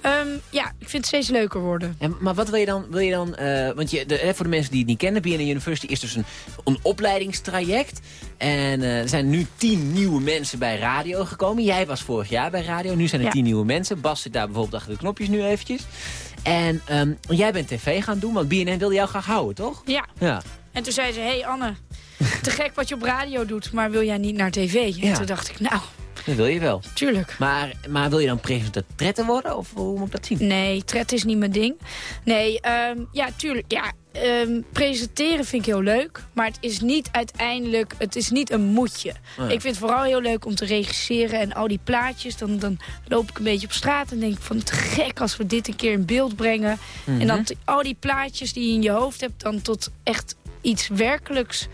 Ehm, ja, ik vind het steeds leuker worden. En, maar wat wil je dan? Wil je dan eh, want je, de, voor de mensen die het niet kennen, BNN University is dus een, een opleidingstraject. En eh, er zijn nu tien nieuwe mensen bij radio gekomen. Jij was vorig jaar bij radio, nu zijn er Ja. tien nieuwe mensen. Bas zit daar bijvoorbeeld achter de knopjes nu eventjes. En ehm, jij bent tv gaan doen, want BNN wilde jou graag houden, toch? Ja, Ja. En toen zei ze, hey Anne, te gek wat je op radio doet, maar wil jij niet naar tv? En Ja. toen dacht ik, nou, Dat wil je wel. tuurlijk. Maar, maar wil je dan presentatrice worden? Of hoe moet ik dat zien? Nee, tred is niet mijn ding. Nee, ehm, ja, tuurlijk. Ja, ehm, presenteren vind ik heel leuk. Maar het is niet uiteindelijk, het is niet een moetje. Oh ja. Ik vind het vooral heel leuk om te regisseren en al die plaatjes. Dan, dan loop ik een beetje op straat en denk ik van te gek als we dit een keer in beeld brengen. En dan al die plaatjes die je in je hoofd hebt dan tot echt iets werkelijks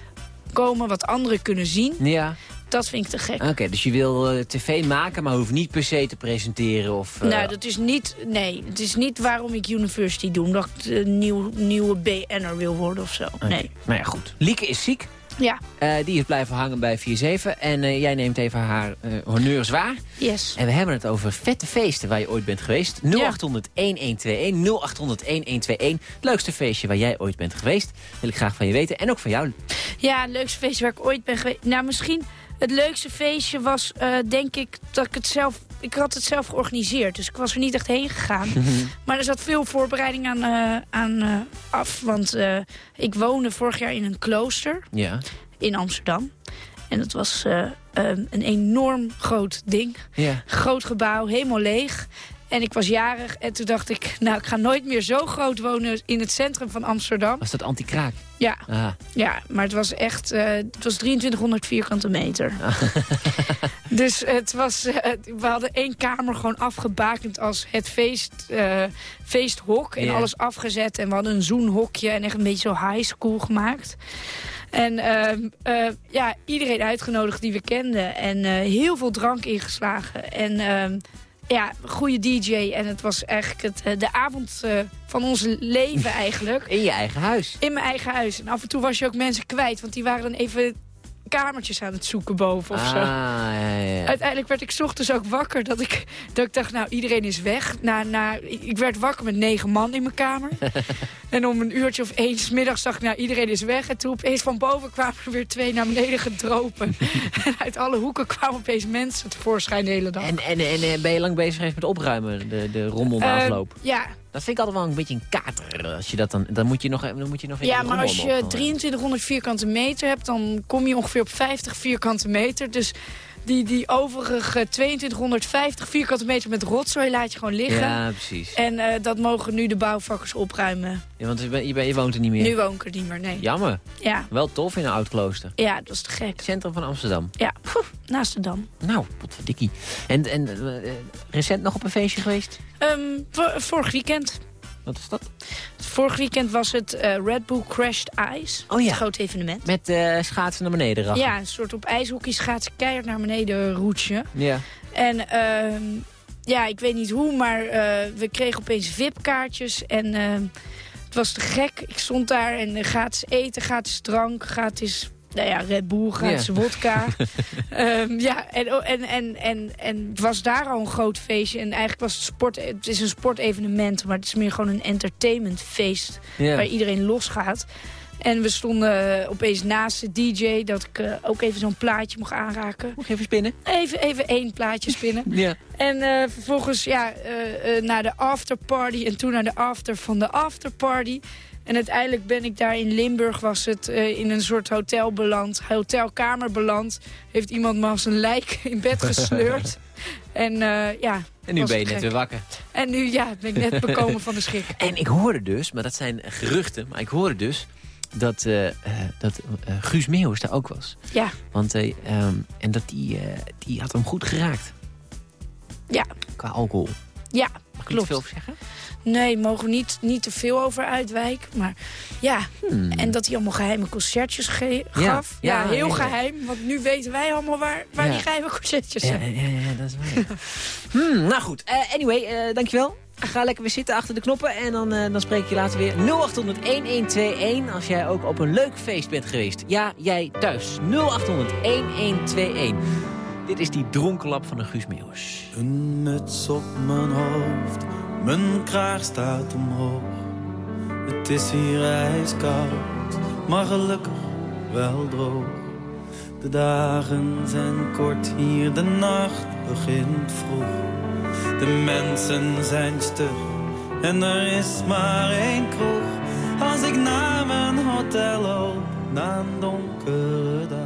komen wat anderen kunnen zien. Ja, Dat vind ik te gek. oké. dus je wil eh, tv maken, maar hoeft niet per se te presenteren of... eh, Nou, dat is niet, nee, het is niet waarom ik university doe. Omdat ik een nieuw, nieuwe BN'er wil worden of zo. Nee. Nou ja, goed. Lieke is ziek. Ja, Eh, die is blijven hangen bij 4-7. En eh, jij neemt even haar eh honneurs waar. yes. En we hebben het over vette feesten waar je ooit bent geweest. 0800 1121 0800 1121. Het leukste feestje waar jij ooit bent geweest. Wil ik graag van je weten. En ook van jou. Ja, het leukste feestje waar ik ooit ben geweest. Nou, misschien het leukste feestje was, denk ik, dat ik het zelf... Ik had het zelf georganiseerd, dus ik was er niet echt heen gegaan. maar er zat veel voorbereiding aan, eh, aan eh, af. Want eh, ik woonde vorig jaar in een klooster Ja. in Amsterdam. En dat was een enorm groot ding. Ja. groot gebouw, helemaal leeg. En ik was jarig en toen dacht ik, nou, ik ga nooit meer zo groot wonen in het centrum van Amsterdam. Was dat anti-kraak? Ja, Ah. ja maar het was echt, eh, het was 2300 vierkante meter. dus het was, eh, we hadden één kamer gewoon afgebakend als het feest, eh, feesthok. En alles afgezet en we hadden een zoenhokje en echt een beetje zo high school gemaakt. En ehm, eh, ja, iedereen uitgenodigd die we kenden. En heel veel drank ingeslagen. En ehm, ja, goede DJ. En het was eigenlijk het, eh, de avond eh, van ons leven eigenlijk. In je eigen huis. In mijn eigen huis. En af en toe was je ook mensen kwijt. Want die waren dan even kamertjes aan het zoeken boven of ah, zo. ja, ja. Uiteindelijk werd ik 's ochtends ook wakker. Dat ik, dat ik dacht, nou, iedereen is weg. Na, na, ik werd wakker met negen man in mijn kamer. en om een uurtje of één 's middags dacht ik, nou, iedereen is weg. En toen opeens van boven kwamen er weer twee naar beneden gedropen. en uit alle hoeken kwamen opeens mensen tevoorschijn de hele dag. En, en, en eh, ben je lang bezig geweest met opruimen, de, de rommel na Ehm, afloop? ja, Dat vind ik altijd wel een beetje een kater. Als je dat dan, dan moet je nog, dan moet je nog ja, maar als je op- 2300 vierkante meter hebt... dan kom je ongeveer op 50 vierkante meter. Dus die, die overige 2250 vierkante meter met rotzooi laat je gewoon liggen. Ja, precies. En eh, dat mogen nu de bouwvakkers opruimen. Ja, want je, ben- je, ben- je woont er niet meer. Nu woon ik er niet meer, nee. Jammer. Ja, Wel tof in een oud klooster. ja dat is te gek. Centrum van Amsterdam. Ja, naast de Dam. Nou, potverdikkie. En, en eh, recent nog op een feestje geweest? Ehm, vo- vorig weekend. Wat is dat? Vorig weekend was het eh, Red Bull Crashed Ice. Oh ja. Een groot evenement. Met eh, schaatsen naar beneden rachen. Ja, een soort op ijshockey schaatsen keihard naar beneden roetje. Ja. En ehm, ja, ik weet niet hoe, maar eh, we kregen opeens VIP-kaartjes. En ehm, het was te gek. Ik stond daar en gratis eten, gratis drank, gratis... Nou ja, Red Bull, gratis Ja. wodka. Ehm, ja, en, oh, en, en, en, en het was daar al een groot feestje. En eigenlijk was het sport... Het is een sportevenement, maar het is meer gewoon een entertainmentfeest. Ja. Waar iedereen losgaat. En we stonden opeens naast de DJ, dat ik eh, ook even zo'n plaatje mocht aanraken. Ik even spinnen? Even, even één plaatje spinnen. Ja. En eh, vervolgens ja, eh, naar de afterparty en toen naar de after van de afterparty. En uiteindelijk ben ik daar in Limburg, was het, eh, in een soort hotel beland. Hotelkamer beland. Heeft iemand me als een lijk in bed gesleurd. en uh, ja... En nu ben je net weer wakker. En nu ja, ben ik net bekomen van de schrik. En ik hoorde dus, maar dat zijn geruchten, maar ik hoorde dus dat, eh, eh, dat eh, Guus Meeuwis daar ook was. Ja, Want, eh, ehm, en dat die, eh, die had hem goed geraakt. ja, Qua alcohol. ja, Mag ik klopt. niet veel over zeggen? Nee, mogen we niet, niet te veel over uitwijken. Maar ja, Hmm. en dat hij allemaal geheime concertjes ge- gaf. Ja, ja, heel ja, geheim. Want nu weten wij allemaal waar, waar Ja. die geheime concertjes zijn. ja, ja, dat is waar. hmm, nou goed, Eh, anyway, eh, dankjewel. Ga lekker weer zitten achter de knoppen en dan, eh, dan spreek ik je later weer. 0800-1121 als jij ook op een leuk feest bent geweest. Ja, jij thuis. 0800-1121. Dit is die dronkenlap van een Guus Meeuwis. Een muts op mijn hoofd, mijn kraag staat omhoog. Het is hier ijskoud, maar gelukkig wel droog. De dagen zijn kort hier, de nacht begint vroeg. De mensen zijn stug en er is maar één kroeg. Als ik naar mijn hotel loop, na een donkere dag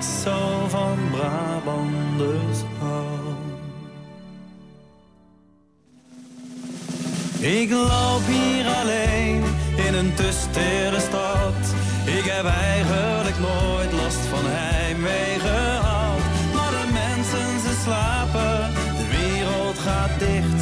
ik van Brabanders hou. Ik loop hier alleen in een te stad. Ik heb eigenlijk nooit last van heimwee gehad. Maar de mensen, ze slapen, de wereld gaat dicht.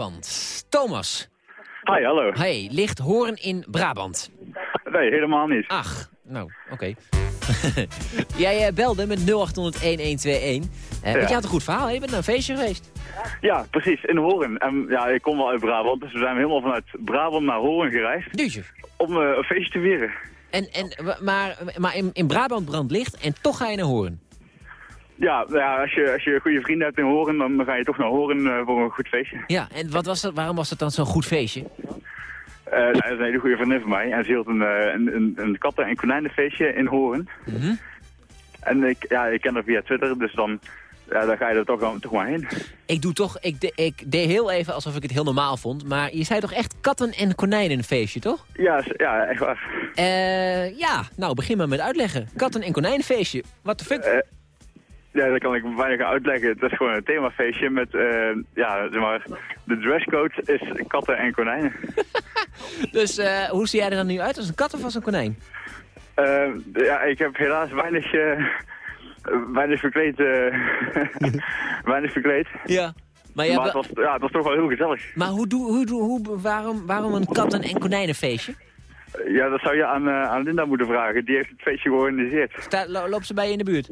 Brabant. Thomas. Hi, hallo. Hey, ligt Hoorn in Brabant? Nee, helemaal niet. Ach, nou, oké. Jij eh, belde met 0800-1121. Eh Want je had een goed verhaal, hè? je bent naar een feestje geweest. Ja, precies, in Horen. En ja, ik kom wel uit Brabant, dus we zijn helemaal vanuit Brabant naar Horen gereisd. Duurtje. Om eh, een feestje te vieren. En, en, maar maar in, in Brabant brandt licht en toch ga je naar Hoorn. Ja, ja als, je, als je goede vrienden hebt in Horen, dan ga je toch naar Horen eh, voor een goed feestje. Ja, en wat was dat, waarom was dat dan zo'n goed feestje? Eh, nou, dat is een hele goede vriendin van mij. En ze hield een, eh, een, een, een katten- en konijnenfeestje in Horen. Mhm. En ik, ja, ik ken haar via Twitter, dus dan, ja, dan ga je er toch, toch maar heen. Ik doe toch, ik, de- ik deed heel even alsof ik het heel normaal vond. Maar je zei toch echt katten- en konijnenfeestje, toch? Ja, ja echt waar. Eh, ja, nou begin maar met uitleggen. Katten- en konijnenfeestje, what the fuck? Ja, dat kan ik weinig uitleggen. Het is gewoon een themafeestje met, eh, ja, zeg maar, de dresscode is katten en konijnen. Dus eh, hoe zie jij er dan nu uit, als een kat of als een konijn? Eh, ja, ik heb helaas weinig, weinig verkleed. weinig verkleed. Ja. Maar, Maar, het, was, ja, het was toch wel heel gezellig. maar hoe doe, hoe, doe, hoe, waarom, waarom een katten- en konijnenfeestje? Ja, dat zou je aan, aan Linda moeten vragen. Die heeft het feestje georganiseerd. Sta, lo- loopt ze bij je in de buurt?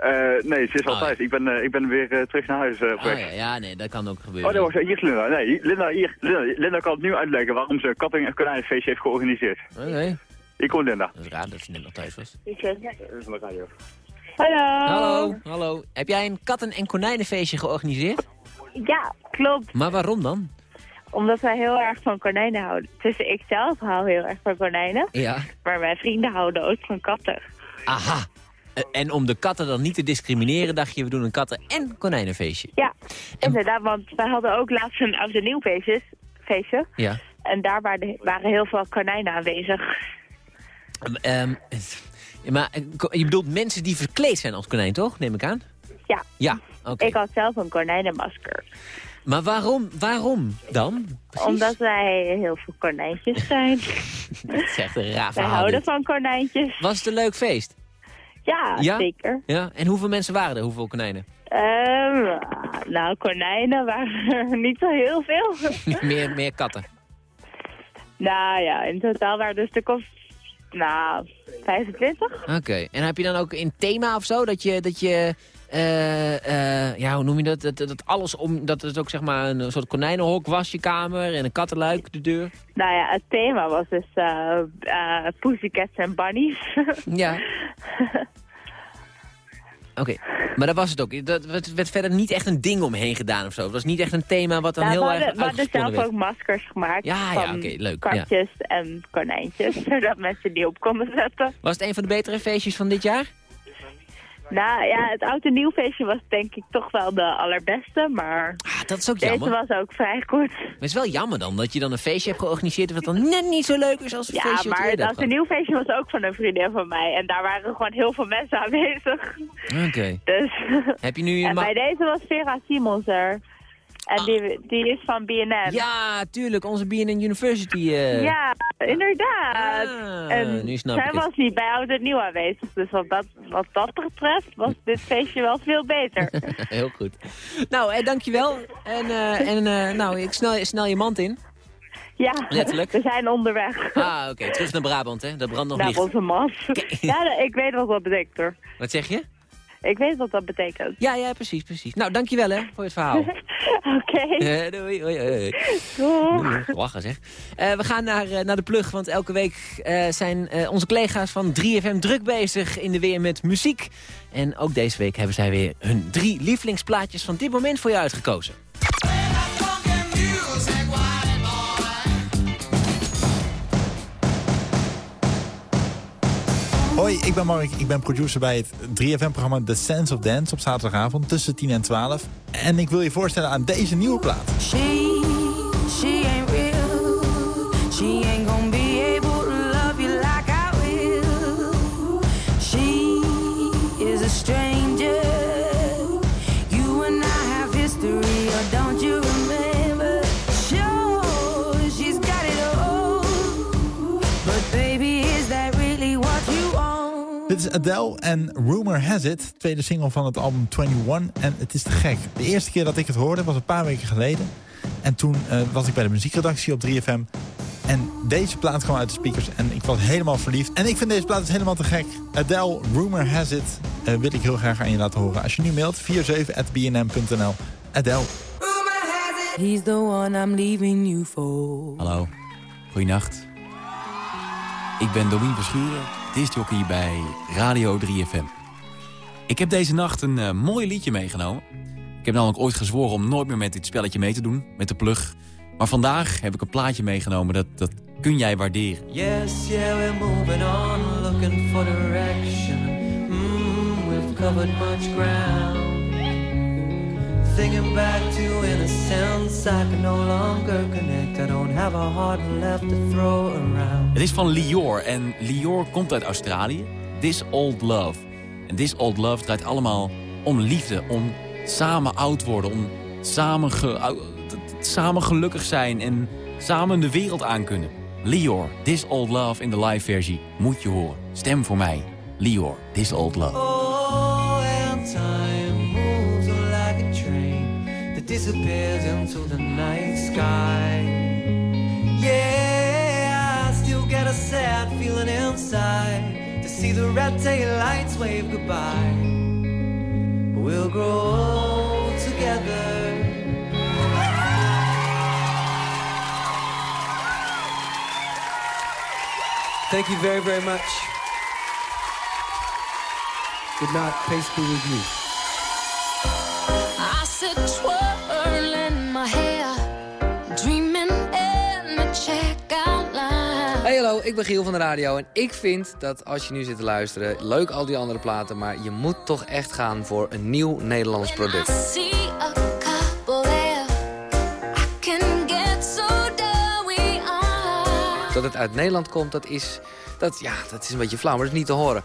Eh, nee, ze is al Oh, thuis. Ik ben, eh, ik ben weer eh, terug naar huis eh, Oh weg. ja, ja, nee, dat kan ook Oh, gebeuren. nee, wacht, hier is Linda. Nee, Linda, hier. Linda, Linda kan het nu uitleggen waarom ze een katten- en konijnenfeestje heeft georganiseerd. Oké. Ik kom Linda. Dat is raar dat ze net nog thuis was. van de radio. Hallo. Hallo, hallo. Heb jij een katten- en konijnenfeestje georganiseerd? Ja, klopt. Maar waarom dan? Omdat wij heel erg van konijnen houden. Tussen ik zelf hou heel erg van konijnen. Ja. Maar mijn vrienden houden ook van katten. Aha. Eh, En om de katten dan niet te discrimineren, dacht je, we doen een katten- en konijnenfeestje. Ja, inderdaad. Want wij hadden ook laatst een oud en nieuw feestje. feestje. Ja. En daar waren, waren heel veel konijnen aanwezig. Ehm, ehm, maar eh, je bedoelt mensen die verkleed zijn als konijn, toch? Neem ik aan. Ja. Ja, oké. Ik had zelf een konijnenmasker. Maar waarom, waarom dan? Omdat wij heel veel konijntjes zijn. Dat is echt een raar wij verhaal. houden dit. van konijntjes. Was het een leuk feest? Ja, Ja? zeker. Ja. En hoeveel mensen waren er? Hoeveel konijnen? Ehm, nou, konijnen waren er niet zo heel veel. meer, meer katten. nou ja, in totaal waren er een stuk of, nou, 25. Oké. En heb je dan ook in thema of zo dat je, dat je eh, eh, ja, hoe noem je dat? Dat, dat alles om, dat het ook zeg maar een soort konijnenhok was, je kamer en een kattenluik, de deur. Nou ja, het thema was dus eh, Pussycats en Bunnies. Ja. Oké, maar dat was het ook. Dat werd, werd verder niet echt een ding omheen gedaan of zo. Het was niet echt een thema wat dan Nou, heel erg hadden, we hadden zelf werd. ook maskers gemaakt Ja, ja, van oké, leuk, ja. katjes en konijntjes, zodat mensen die op konden zetten. Was het een van de betere feestjes van dit jaar? Nou ja, het oud en nieuw feestje was denk ik toch wel de allerbeste, maar Ah, dat is ook deze jammer. was ook vrij goed. Maar het is wel jammer dan dat je dan een feestje hebt georganiseerd... wat dan net niet zo leuk is als het Ja, feestje je maar het oud en nieuw feestje was ook van een vriendin van mij en daar waren gewoon heel veel mensen aanwezig. Oké. Dus... Heb je nu... En bij deze was Vera Simons er. En die, die is van BNN. Ja, tuurlijk, onze BNN University. eh. Ja, inderdaad. Ah, en nu snap zij ik het. was niet bij Oud en Nieuw aanwezig. Dus wat dat, wat dat betreft was dit feestje wel veel beter. Heel goed. Nou, eh, dankjewel. En, eh, en eh, nou, ik snel, snel je mand in. ja, Letterlijk. we zijn onderweg Ah, oké. Terug naar Brabant, hè. Dat brandt nog naar licht. onze man. Ja, ik weet wat dat betekent hoor. Wat zeg je? Ik weet wat dat betekent. Ja, ja, precies, precies. Nou, dankjewel, hè, voor het verhaal. Oké. Eh, doei, hoi, hoi. Doeg. Doei. Lachen zeg. Eh, we gaan naar, eh, naar de plug, want elke week eh, zijn eh, onze collega's van 3FM druk bezig in de weer met muziek. En ook deze week hebben zij weer hun drie lievelingsplaatjes van dit moment voor je uitgekozen. Hoi, ik ben Mark. Ik ben producer bij het 3FM-programma The Sense of Dance op zaterdagavond tussen 10 en 12. En ik wil je voorstellen aan deze nieuwe plaat. She, she ain't real. She ain't is Adele en Rumor Has It, tweede single van het album 21. En het is te gek. De eerste keer dat ik het hoorde was een paar weken geleden. En toen uh, was ik bij de muziekredactie op 3FM. En deze plaat kwam uit de speakers en ik was helemaal verliefd. En ik vind deze plaat dus helemaal te gek. Adele, Rumor Has It, uh, wil ik heel graag aan je laten horen. Als je nu mailt, 47.bnm.nl. Adele. He's the one I'm leaving you for. Hallo, goeienacht. Ik ben Domien Verschuren, discjockey bij Radio 3FM. Ik heb deze nacht een uh, mooi liedje meegenomen. Ik heb namelijk ooit gezworen om nooit meer met dit spelletje mee te doen, met de plug. Maar vandaag heb ik een plaatje meegenomen, dat, dat kun jij waarderen. Yes, yeah, we're moving on, looking for direction. Mm, we've covered much ground. Back to innocence, I can no longer connect. I don't have a heart left to throw around. Het is van Lior en Lior komt uit Australië. This Old Love. En This Old Love draait allemaal om liefde, om samen oud worden, om samen, ge, samen gelukkig zijn en samen de wereld aankunnen. Lior, This Old Love in de live versie moet je horen. Stem voor mij. Lior, This Old Love. Disappears into the night sky. Yeah, I still get a sad feeling inside to see the red tail lights wave goodbye. We'll grow old together. Thank you very, very much. Good night. Peace be with you. I sit Hey hallo, ik ben Giel van de radio en ik vind dat als je nu zit te luisteren... leuk al die andere platen, maar je moet toch echt gaan voor een nieuw Nederlands product. Dat het uit Nederland komt, dat is, dat, ja, dat is een beetje flauw, maar dat is niet te horen.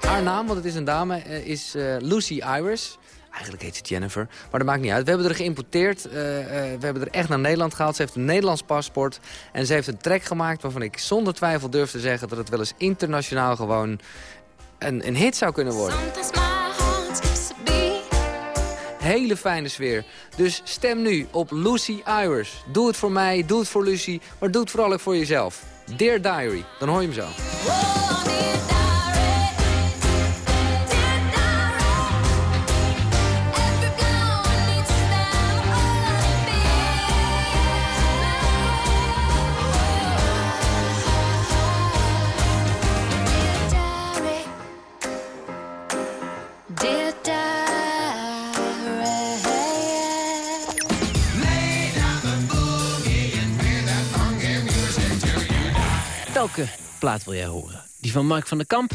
Haar naam, want het is een dame, eh, is eh, Lucy Iris. Eigenlijk heet ze Jennifer, maar dat maakt niet uit. We hebben er geïmporteerd, eh, eh, we hebben er echt naar Nederland gehaald. Ze heeft een Nederlands paspoort en ze heeft een track gemaakt... waarvan ik zonder twijfel durf te zeggen dat het wel eens internationaal gewoon een, een hit zou kunnen worden. Hele fijne sfeer. Dus stem nu op Lucy Iris. Doe het voor mij, doe het voor Lucy, maar doe het vooral ook voor jezelf. Dear Diary, dan hoor je hem zo. Welke plaat wil jij horen? Die van Mark van der Kamp,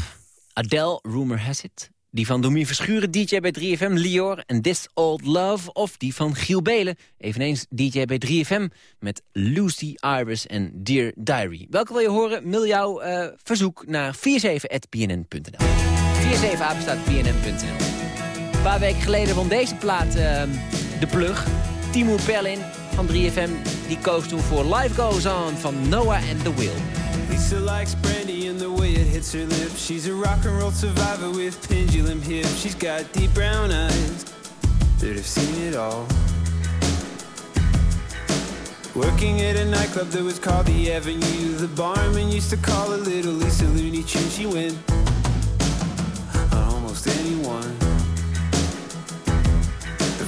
Adele, Rumor Has It. Die van Domien Verschuren, DJ bij 3FM, Lior en This Old Love. Of die van Giel Belen, eveneens DJ bij 3FM... met Lucy Iris en Dear Diary. Welke wil je horen? Mail jouw eh, verzoek naar 47.bnn.nl. 47apenstaatbnn.nl. Een paar weken geleden won deze plaat eh, de plug. Timo Perlin van 3FM, die koos toen voor Life Goes On van Noah and the Will. Lisa likes brandy and the way it hits her lips. She's a rock and roll survivor with pendulum hips. She's got deep brown eyes that have seen it all. Working at a nightclub that was called the Avenue. The barman used to call her Little Lisa Looney Tune. She went on almost anyone.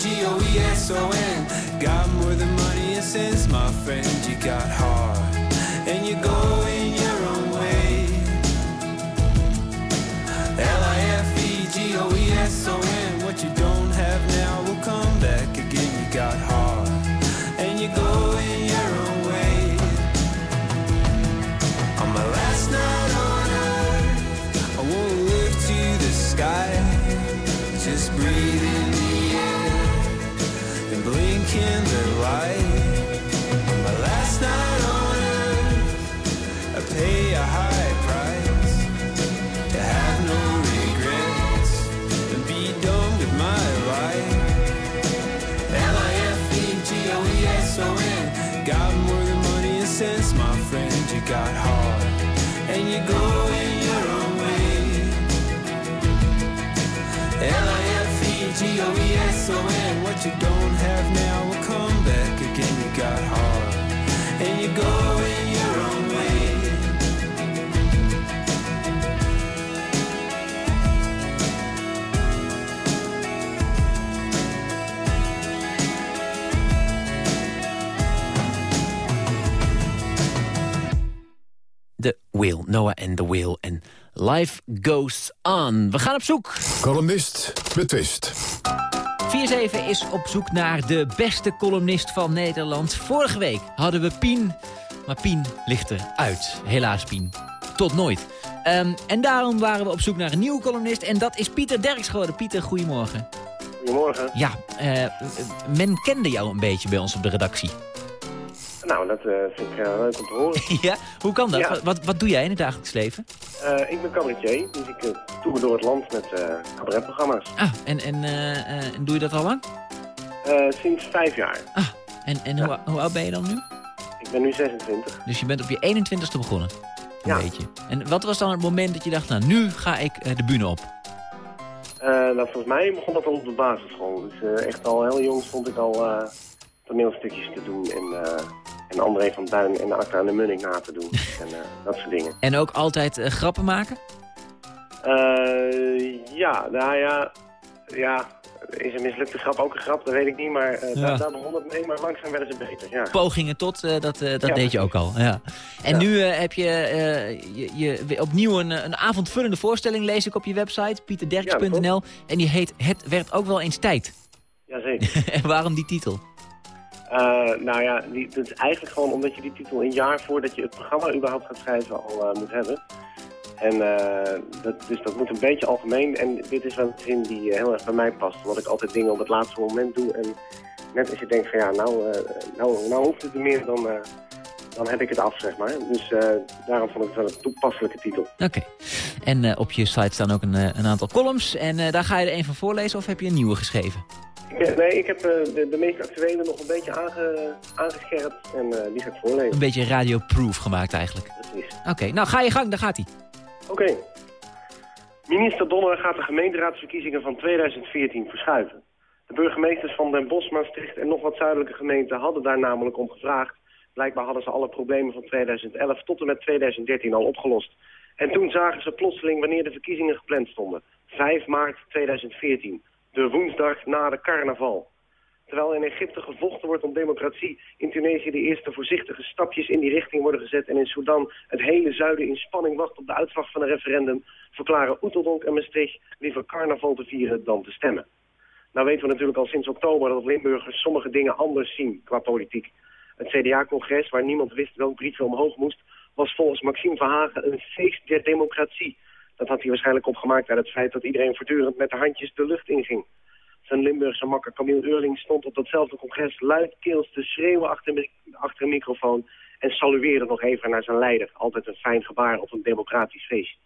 L-I-F-E-G-O-E-S-O-N. Got more than money and sense, my friend. You got heart, and you go in your own way. L-I-F-E-G-O-E-S-O-N. What you don't On my last night on earth, I pay a high price to have no regrets and be done with my life. L-I-F-E-G-O-E-S-O-N. Got more than money and sense, my friend. You got heart, What you don't have now will come back again. You got and you go in your own way. De Wheel, Noah en The Wheel en Life Goes On. We gaan op zoek. Columnist betwist. 4-7 is op zoek naar de beste columnist van Nederland. Vorige week hadden we Pien, maar Pien ligt eruit. Helaas Pien. Tot nooit. Ehm, en daarom waren we op zoek naar een nieuwe columnist. En dat is Pieter Derks geworden. Pieter, goedemorgen. Goedemorgen. Ja, eh, men kende jou een beetje bij ons op de redactie. Nou, dat eh, vind ik eh, leuk om te horen. ja? Hoe kan dat? Ja. Wat, wat, wat doe jij in het dagelijks leven? Eh, ik ben cabaretier, dus ik toer door het land met cabaretprogramma's. Ah, en, en, en doe je dat al lang? Sinds vijf jaar. En, en hoe, hoe oud ben je dan nu? Ik ben nu 26. Dus je bent op je 21ste begonnen? Een Ja. beetje. En wat was dan het moment dat je dacht, nou, nu ga ik de bühne op? Nou, volgens mij begon dat al op de basisschool. Dus echt al heel jong stond ik al toneelstukjes te doen. En, en André van Duin en Acta en de Munnik na te doen. en eh, dat soort dingen. En ook altijd eh, grappen maken? Eh, ja, nou ja, ja, is een mislukte grap ook een grap? Dat weet ik niet, maar eh, Ja. daar, daar begon het mee. Maar langzaam werden ze beter, ja. Pogingen tot, dat, dat Ja, deed je ook al. Ja. En nu heb je, je, je opnieuw een, een avondvullende voorstelling, lees ik op je website, pieterderks.nl. en die heet Het werd ook wel eens tijd. Jazeker. en waarom die titel? Eh, nou ja, dat is eigenlijk gewoon omdat je die titel een jaar voordat je het programma überhaupt gaat schrijven al eh, moet hebben. En eh, dat, dus dat moet een beetje algemeen. En dit is wel een zin die heel erg bij mij past. Omdat ik altijd dingen op het laatste moment doe. En net als je denkt van ja, nou, nou, nou hoeft het niet meer, dan, dan heb ik het af, zeg maar. Dus daarom vond ik het wel een toepasselijke titel. Oké. En op je site staan ook een, een aantal columns. En daar ga je er een van voorlezen of heb je een nieuwe geschreven? Eh, nee, ik heb eh, de, de meest actuele nog een beetje aange, aangescherpt. En eh, die ga ik voorlezen. Een beetje radioproof gemaakt eigenlijk. Precies. Oké, nou ga je gang, daar gaat hij. Oké. Minister Donner gaat de gemeenteraadsverkiezingen van 2014 verschuiven. De burgemeesters van Den Bosch, Maastricht en nog wat zuidelijke gemeenten hadden daar namelijk om gevraagd. Blijkbaar hadden ze alle problemen van 2011 tot en met 2013 al opgelost. En toen zagen ze plotseling wanneer de verkiezingen gepland stonden. 5 maart 2014, de woensdag na de carnaval. Terwijl in Egypte gevochten wordt om democratie, in Tunesië de eerste voorzichtige stapjes in die richting worden gezet en in Sudan het hele zuiden in spanning wacht op de uitslag van een referendum, verklaren Oeteldonk en Maastricht liever carnaval te vieren dan te stemmen. Nou weten we natuurlijk al sinds oktober dat Limburgers sommige dingen anders zien qua politiek. Het CDA-congres, waar niemand wist welk briefje omhoog moest, was volgens Maxime Verhagen een feest der democratie. Dat had hij waarschijnlijk opgemaakt uit het feit dat iedereen voortdurend met de handjes de lucht inging. Zijn Limburgse makker Camille Eurling stond op datzelfde congres luidkeels te schreeuwen achter, achter een microfoon en salueerde nog even naar zijn leider. Altijd een fijn gebaar op een democratisch feest.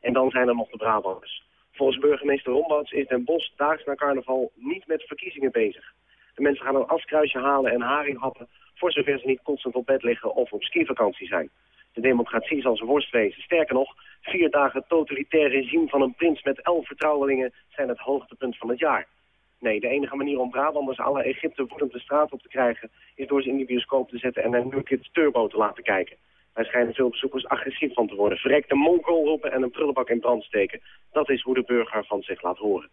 En dan zijn er nog de Brabanders. Volgens burgemeester Rombouts is Den Bosch daags na carnaval niet met verkiezingen bezig. De mensen gaan een afkruisje halen en haring happen voor zover ze niet constant op bed liggen of op skivakantie zijn. De democratie zal zijn worst wezen. Sterker nog, vier dagen totalitair regime van een prins met elf vertrouwelingen zijn het hoogtepunt van het jaar. Nee, de enige manier om Brabanders alle Egypte woedend de straat op te krijgen... is door ze in die bioscoop te zetten en naar New Kids Turbo te laten kijken. Daar schijnen veel bezoekers agressief van te worden. Verrek de roepen en een prullenbak in brand steken. Dat is hoe de burger van zich laat horen.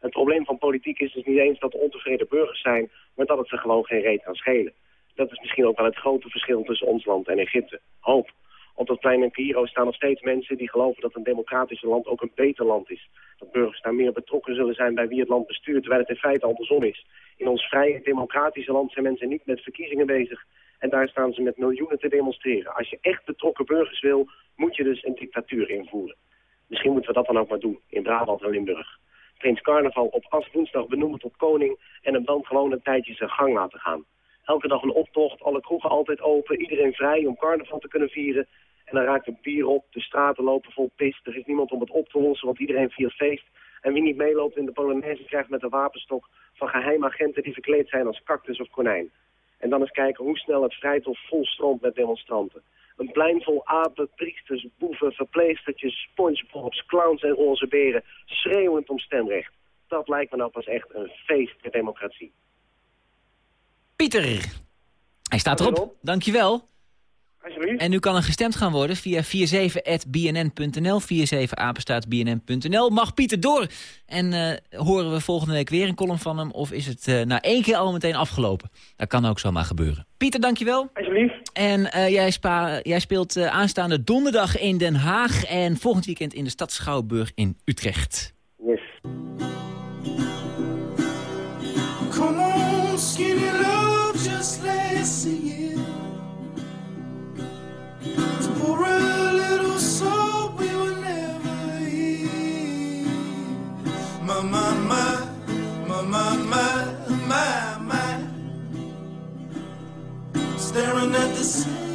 Het probleem van politiek is dus niet eens dat er ontevreden burgers zijn... maar dat het ze gewoon geen reet kan schelen. Dat is misschien ook wel het grote verschil tussen ons land en Egypte. Hoop. Op dat plein in Cairo staan nog steeds mensen die geloven dat een democratisch land ook een beter land is. Dat burgers daar meer betrokken zullen zijn bij wie het land bestuurt, terwijl het in feite andersom is. In ons vrije democratische land zijn mensen niet met verkiezingen bezig. En daar staan ze met miljoenen te demonstreren. Als je echt betrokken burgers wil, moet je dus een dictatuur invoeren. Misschien moeten we dat dan ook maar doen, in Brabant en Limburg. Prins Carnaval op aswoensdag benoemen tot koning en hem dan gewoon een tijdje zijn gang laten gaan. Elke dag een optocht, alle kroegen altijd open, iedereen vrij om carnaval te kunnen vieren. En dan raakt het bier op, de straten lopen vol pis, er is niemand om het op te lossen, want iedereen viert feest. En wie niet meeloopt in de Polonaise krijgt met een wapenstok van geheime agenten die verkleed zijn als cactus of konijn. En dan eens kijken hoe snel het vrijthof vol stroomt met demonstranten. Een plein vol apen, priesters, boeven, verpleestertjes, spongebobs, clowns en roze beren, schreeuwend om stemrecht. Dat lijkt me nou pas echt een feest der democratie. Pieter, hij staat erop. Dankjewel. En nu kan er gestemd gaan worden via 47.bnn.nl, 47apenstaatsbnn.nl. Mag Pieter door? En eh, horen we volgende week weer een column van hem? Of is het uh, na één keer al meteen afgelopen? Dat kan ook zomaar gebeuren. Pieter, dankjewel. Alsjeblieft. En uh, jij, spa, jij, speelt aanstaande donderdag in Den Haag... en volgend weekend in de stad Schouwburg in Utrecht. Yes. Come on, let's sing it. For a little song we will never hear. My, my, my, my, my, my, my, my. Staring at the sacred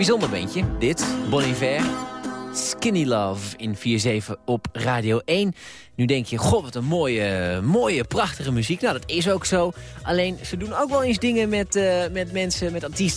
Bijzonder bandje, dit. Bon Iver. Skinny Love in 4-7 op Radio 1. Nu denk je, goh, wat een mooie, mooie, prachtige muziek. Nou, dat is ook zo. Alleen, ze doen ook wel eens dingen met, eh, met mensen, met artiesten